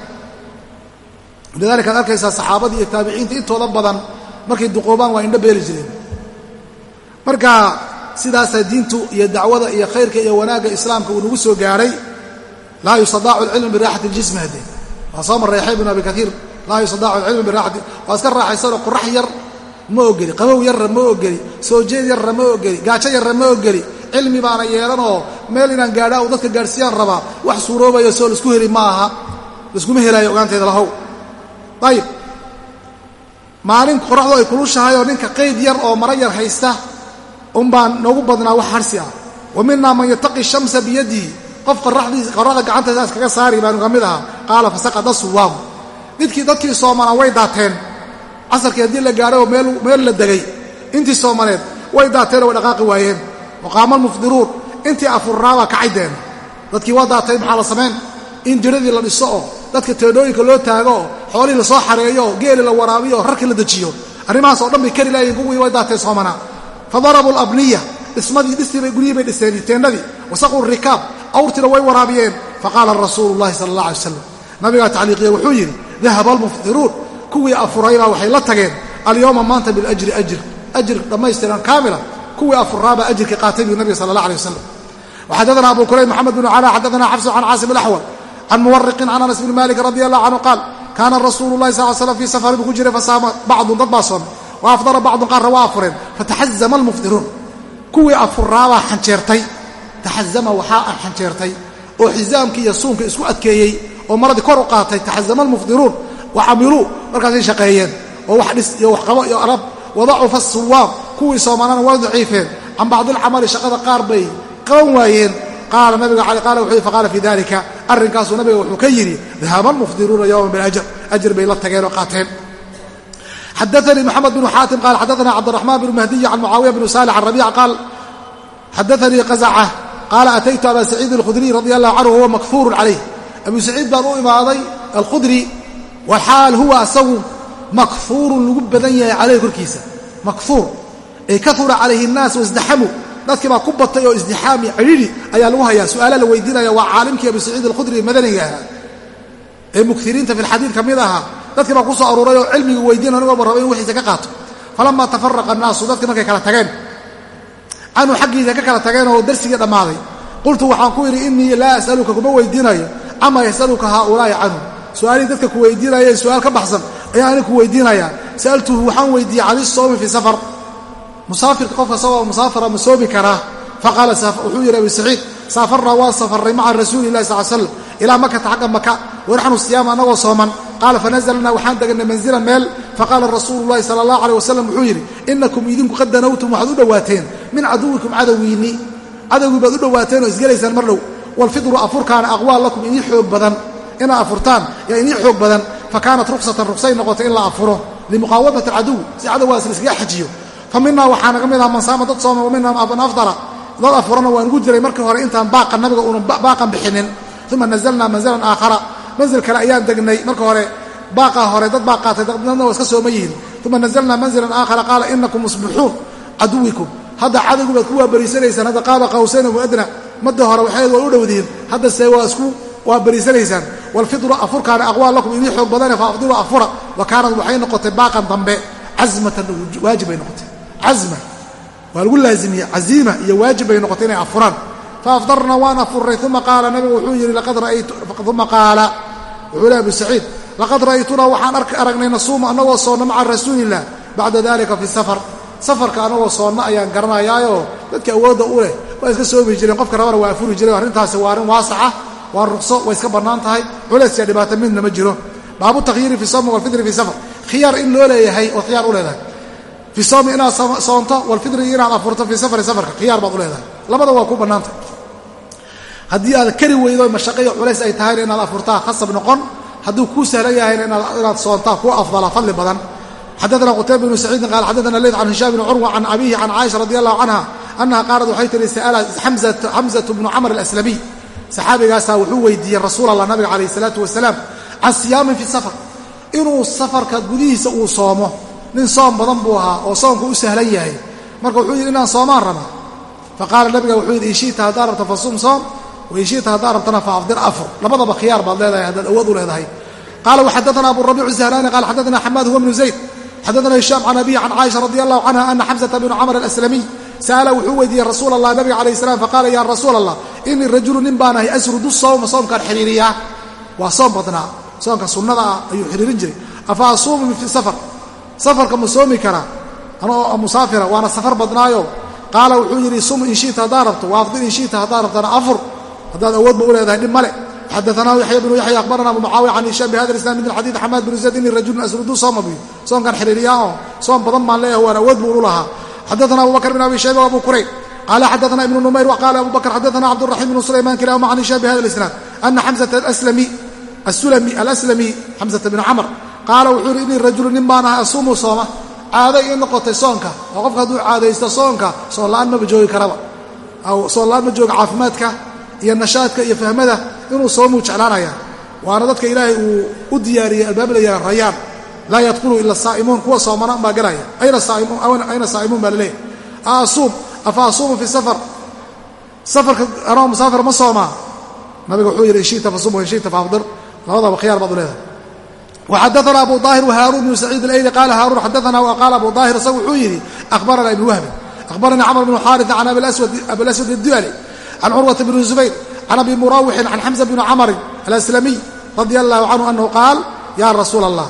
Lidalika ad arkaysaa saxaabadii iyo taabiciinta intooda badan markay duqoobaan waa indho beeli jireen marka sidaasaa diintu iyo dacwada iyo khayrka iyo wanaagga islaamka uu nagu soo gaadhay laa yustadaacu alcilmu biraaxati ljismi hadde. Waa soo marray yaxya bnu abi kaiir laa yustadaacu alcilmu biraaxati waa iska raaxaysanoo qorax yar ma ogeli qabow yarra ma ogeli soo jeed yarra ma ogeli gaajo yarra ma ogeli cilmi baana yeelanoo meel inaan gaadhaa uu dadka gaadhsiiyaan rabaa wax suuroobaya soo la isku heli ma aha laiskuma helaayo ogaanteeda lahow ayib maalin qoraxdu ay kulushahay oo ninka qayd yar oo mara yar haysta unbaan noogu badnaa wax harsi ah. Wa minaa man yataqi shamsa biyadihi. Qof qoraxda gacantasaas kaga saari baanu ka mid ahaa. Qaala fasaqada suwaamu didkii dadkii soomanaa way daateen. Casarkii haddii la gaadho oo meel la degay. Intii soomaneed way daateenoo way dhaqaaqi waayeen. Waqaama almufdiruun. Intii afurraabaa kacaydeen dadkii waa daatay maxaa la samayn in jiradii la dhiso oo dadka teedhooyinka loo taago oo xoolihii la soo xareeyo oo geeli la waraabiyo oo rarkii la dejiyo. Arrimahaas oo dhan bay kari laayeen kuwii way daateen soomanaa fa darabuu alabniya dhismadii dhistiibay guryihii bay dhiseen teennadii wasaquu rikaab awrtina way waraabiyeen faqaala rasuulu llahi sala allah alay wasalam nabigaa tacliiqiya wuxuu yidhi dahaba almufdiruun kuwii afuraybaa waxay la tageen alyowma maanta biljri ajir ajir dhammaystiran kaamila kuwii afuraabaa ajirka qaatay buu nabiga sala allah alay wasalam waxadana abu kurayb moxamed bnu cala xadana xabsu can caasim alaxwal can muwariqin can anas bni malik radi allah canhu qaal kaana rasuulu lahi sal slam fii safarin buu ku jiray wa afdara bacdun qaarna waa afureen fataxazama almufdiruun kuwii afuraabaa xanjeertay taxazama waxaa xanjeertay oo xisaamkii iyo suunka isku adkeeyey oo maradii kor u qaatay taxazama almufdiruun wa camiluu markaasay shaqeeyeen oo wax dhis iyo waxqabo iyo arab wadacufa asuwaam kuwii soomaanana waa daciifeen can bacdilcamali shaqada qaar bay qaban waayeen qaala nabiga qaala wuxuu faqaala fii dalika arrinkaasuu nabiga wuxuu ka yidhi dahaba almufdiruuna yowman bilajar ajir bay la tageen qaateen xadaanii mxamed bnu xaatim qaal xadaana cabdiraxmaan bnu mahdiy can mucaawiya bnu saalix can rabiic qaal xadaanii qazaca qaala ataytu aba saciid alkhudriy radi allahu canhu huwa makfuurun calayh abu saciid baan u imaaday alkhudri walxaal huwa asagu makfuurun lagu badan yahay calayh korkiisa makfuur ay kaura calayhi الnaas wasdaxamuu dadkii baa ku batay oo isdixaami cidhidhi ayaa lagu hayaa su'aala la weydiinaya waa caalimkii abu saciid alkhudri madaniga ahaa ee mukiriinta fi lxadiid ka mid ahaa dadkii baa ku soo aruuray oo cilmigii weydiina anigoba raba in wixiisa ka qaato. Falama tafaraqa annaasu dadkii markay kala tageen. Canhu xaggiisa ka kala tageen oo darsigii dhammaaday. Qultu waxaan ku yidhi innii laa as'aluka kuma weydiinayo. Ama yasaluka haaulaa'i canhu? Su'aalihii dadka ku weydiinayeen su'aal ka baxsan ayaa ani ku weydiinayaa sa'altuhu waxaan weydiiyey can isoomi fii safar. Musaafirka qofka isagoo musaafira ma soomi karaa faqaala wuxuu yidhi abi saciid saafarnaa waan safarnay maca rasuuli illahi sal slam ilaa makata xagga maka wanaxnu siyaama annagoo sooman qaala fanazalnaa waxaan deganay manzilan meel. Faqaala rasuulu llahi sala allah aleh wasalam wuxuu yidhi inakum idinku qad danawtum waxaad u dhowaateen min caduwikum cadowgiinni. Cadowgii baad u dhowaateen oo isgelaysaan mar dhow. Waalfidru afurkaana aqwaal lakum inii xoog badan. Inaad afurtaan yaa inii xoog badan. Fa ruksatan ruksay noqotay in la afuro. Limuqaawadati alcaduw si cadowgaas laiskaga xajiyo. Fa waxaa naga mid aha man saama dad sooma wa man afdara. Dad afurana waan ugu jiray markii hore intaan baaqan nabiga uunan baaqan bixinin. Uma nazalnaa manzilan aakhara manzil kale ayaan degnay marka hore baaqaa hore dad baa qaatay dadna waa iska sooma yihiin uma nazalnaa manzilan aakhara qaala inakum musbixuun caduwikum. Hadda cadowgi baad ku waabariisanaysaan hadda qaaba qawsayn muadna madda hore waxayd waa u dhowdihiin hadda se waa isku waabariisanaysaan. Waalfidru afurkaana aqwaal lakum inii xoog badane fa afura. Wa kaanad waxay noqotay baaqan dambe casmatan waajib bay noqotay. Casma waa lagu laazimiyey caziima iyo waajib bay noqotay inay afuraan. Faafdarna waan afurnay uma qaala nabigu wuxuu yidhi uma qaala wuxuu le abu saciid laqad ra'aytunaa waxaan aragnay nasuuma annagoo soonna maca rasuuliillah bacda dalika fi safar. Safarka annagoo soonna ayaan garanayaayoo dadka awoodda u leh waa iska soomi jireen qofka rabana waa afuri jiray arrintaasi waa arrin waasaca waa ruqso way iska bannaan tahay. Culays iyo dhibaato midna ma jiro. Baabu takhyiiri fi sawmi walfidri fi safar. Khiyaar in loo leeyahay oo khiyaar u leedahay. Fi sawmi inaad soonto walfidri inaad afurto fii safari safarka khiyaar baad u leedahay. Labada waa ku bannaantah haddii aad kari weydo mashaqaiyo culays ay tahayna inaad afurtaa khasab noqon. Hadduu kuu sahlan yahayna inaad soontaa kuu afdala fadli badan. Xadaana qutayba bnu saciidin qaal xadaana leyd can hishaam bni curwa can abihi can caaisha radi allahu canha annaha qaalat waxay tihi sa'ala xamzatu bnu camr alaslamiy saxaabigaasaa wuxuu weydiiyey rasuul allah nabiga calayh isalaatu wasalaam can siyaamin fi safar. Inuu safarka gudihiisa uu soomo. Nin soom badan buu ahaa oo soomku u sahlan yahay. Marka wuxuu yidhi inaan soomaan rabaa. Faqaala nabiga wuxuu yidhi inshita haddaa rabta fasum soom wainshita haddaa rabtana fa afdir afur. Labadaba khiyaar baad leedahay haddaad awood u leedahay. Qaala waxadaana aburabiic zahrani qaala xadaana xamaad huwa bnu zayd xadaana hishaam can abihi can caaisha radi allahu canha ana xamsata bnu camr alaslamiy sa'ala wuxuu weydiiyey rasuul allah nabiga calayh salam faqaala ya rasuul allah inii rajulu nin baan ahay asrudu sawma soomkaan xiriiriyaa. Waa soom badnaa. Soomka sunnada ah ayuu xiriirin jiray. Afa asuumu fi safar? Safarka ma soomi karaa. Anoo musaafira waana safar badnaayo. Qaala wuxuu yidhi sum in shita haddaa rabto waafdir in shita haddaa rabtana afur haddaad awoodba u leedahay dhib male xadaanaahu yaxya bnu yaxya akhbarana abu mucaawiya can hishaam bihada islam min xadiid xamaad bnu zayd inii rajulun asrudu sooma biyu soomkan xiriiriyaa oo soom badan baan leeyahay waan awood buu ulu lahaa. Xadaana abu bakr bn abi shayba abu kurayb qaala xadaana ibnu numayr waqaala abu bakr xadaana cabduraxiim bnu sulayman kilahuma can hishaam bihada isnaad ana xamzata asulami alaslami xamzata bnu camr qaala wuxuu yidhi inii rajulu nin baan ahay asuumu sooma. Caaday ii noqotay soonka. Oo qofka hadduu caadaysto soonka soon la'aan maba joogi karaba. Soon la'aan ma jooga caafimaadka iyo nashaadka iyo fahmada inuu soomuu jeclaanaya waana dadka ilaahay uu u diyaariyey albaab la yihah rayaan. Laa yadkhulu ila saa'imuun kuwa soomana unbaa galaya. Ayna saa'imuun baa laleeyahy aasuub afa asuumu fi safar. Safarka anoo musaafir ma soomaa nabiga wuxuu yidhi inshita fasum inshita faafdir labadaba khiyaar baad u leedahay. Waxadaana abu daahir whaaruun bnu saciid alayli qaala haaruun xadaana qaala abu daahir. Isagu wuxuu yidhi ahbarana ibnu wahbin ahbaranii camr bnu xaaria can abiaswad abilaswad iduali can curwata bni zubayr can abi murawixin can xamza bni camarin alaslamiy radia allahu canhu anahu qaal yaa rasuul allah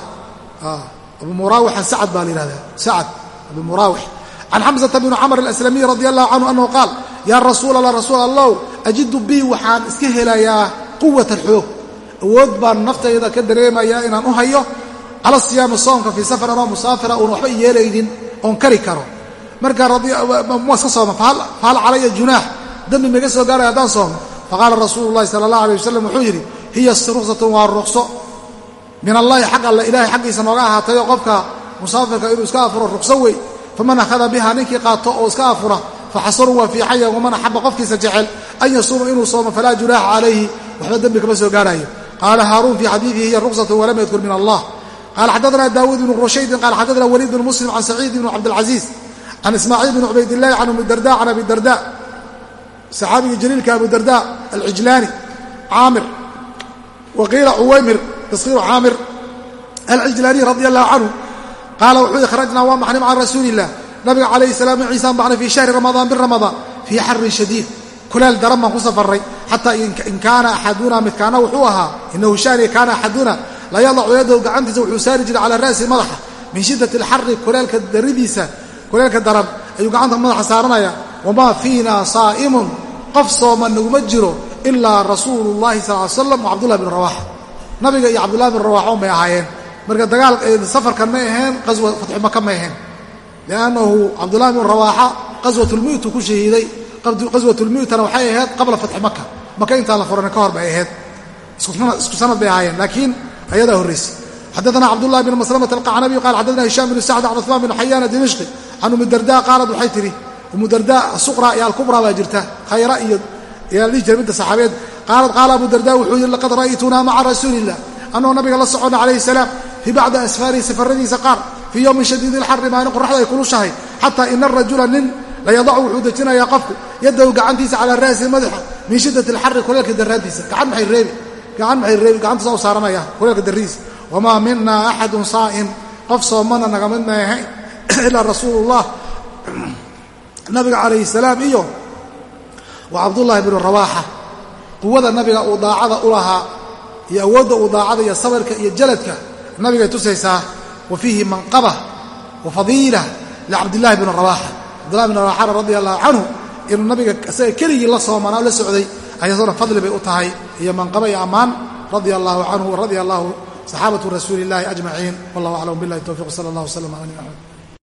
abu murawixan sacad baa la yihahdaa sacad abu murawix can xamzata bni camr alaslamiy radia allahu canhu anahu qaal yaa rasuul allah rasuul allow ajidu bi waxaan iska helayaa quwatan xoog awood baan naftayda ka dareemayaa inaan u hayo cala siyaami soomka fii safar anoo musaafira uuna waxba yeelaynin oon kari karo markaa waska sooma faal calaya junaax dembi maiga soo gaaraya haddaan soomo faqaala rasuulu llahi sala allah alay wasalam wuxuu yidhi hiya ruksatun waa ruqso. Min allahi xaq alle ilahay xaggiisa nooga ahaatayo qofka musaafirka inuu iska afuro ruqso wey faman akhada biha ninkii qaato oo iska afura faxasanun waa fiixaya waman axaba qofkiisa jecel an yasuuma inuu soomo falaa junaaxa calayhi. Waxba dembi kama soo gaarayo. Qaala haaruun fii xadiidihi hiya ruksatun walam yadkur min allah. Qala xaddaana daawuud ibnu rushaydin qala xaddaana waliid bn muslim can saciid ibn cabdilcaziiz can ismaaciil bn cubaydillahi can umi darda can abi darda saxaabigii jaliilka abu darda alcijlaani caamir wa qiila cuwaymir taskiiru caamir alcijlaaniy radi allahu canhu qaala wuxuu yihi kharajnaa waa maxnay maca rasuuli illah nabiga calayhi salaam ciisaan baxnay fii shahri ramadaan biramadaan fii xarin shadiid kuleel daran baan ku safarray xataa in kaana axaduna midkaana wuxuu ahaa inahu shani kaana axaduna la yadacu yadahu gacantiisa wuxuu saari jiray calaa ra'si madaxa min shiddati alxari kuleelka daridiisa kuleelka daran ayuu gacanta madaxa saaranaya wamaa fiina saa'imun qof sooman naguma jiro ilaa rasuulu llahi sal ly slam wa cabdullahi bin rawaxa nabiga iyo cabdullahi bin rawaxa un bay ahaayeen marka dagaal safarkan may ahayn qaswa fatxu maka may ahayn liannahu cabdullahi bin rawaxa qaswatulmuytu ku shahiiday qaswatulmuytana waxay ahayd qabla fatxi maka maka intaan la furanin ka hor bay ahayd isku sanad bay ahaayeen laakiin ayadaa horraysay xaddaana cabdullahi bn maslamata alqacnabiy qala xaddaana hishaam bn sacd can cuثmaan bn xayaana dimishqi can umi darda qaalad waxay tidhi umu darda asuqra iyo alkubra baa jirta khayra iyo yaa la dhihi jira midda saxaabeed. Qaalad qaala abu darda wuxuu yidhi laqad ra'aytunaa maca rasuuli illah annagoo nabiga la soconna calayhi salaam fii bacdi asfaarihi safaradiisa qaar fii yowmin shadiidi ilxarri maalin qoraxda ay kulushahay xataa ina arajula nin layadacu wuxuu dejinayaa qofku yadahu gacantiisa calaa ra'si madaxa min shiddati alxarri kuleelka daraaddiisa gacan maxay reebi? Gacan maxay reebi? Gacantaas u saaranaya kuleelka darridiisa wamaa mina axadun saa'im. Qof soomana naga mid may ahayn ilaa rasuulullah nabiga calayhi salaam iyo wa cabdullaahi binu rawaaxa quwada nabiga uu daacada u lahaa iyo awoodda uu daacada iyo sabirka iyo jaladka nabigay tusaysaa wa fiihi manqaba wa fadiila licabdillahi bni rawaaxa cabdullahi bn rawaxana radia allahu canhu inuu nabiga isaga keligii la soomanaa la socday ayadona fadli bay u tahay iyo manqaba iyo ammaan radia allahu canhu radia allahu saxaabatu rasuuli illahi ajmaciin. Wallahu aclam billahi towfiq sala allah wslam ala nabina axmed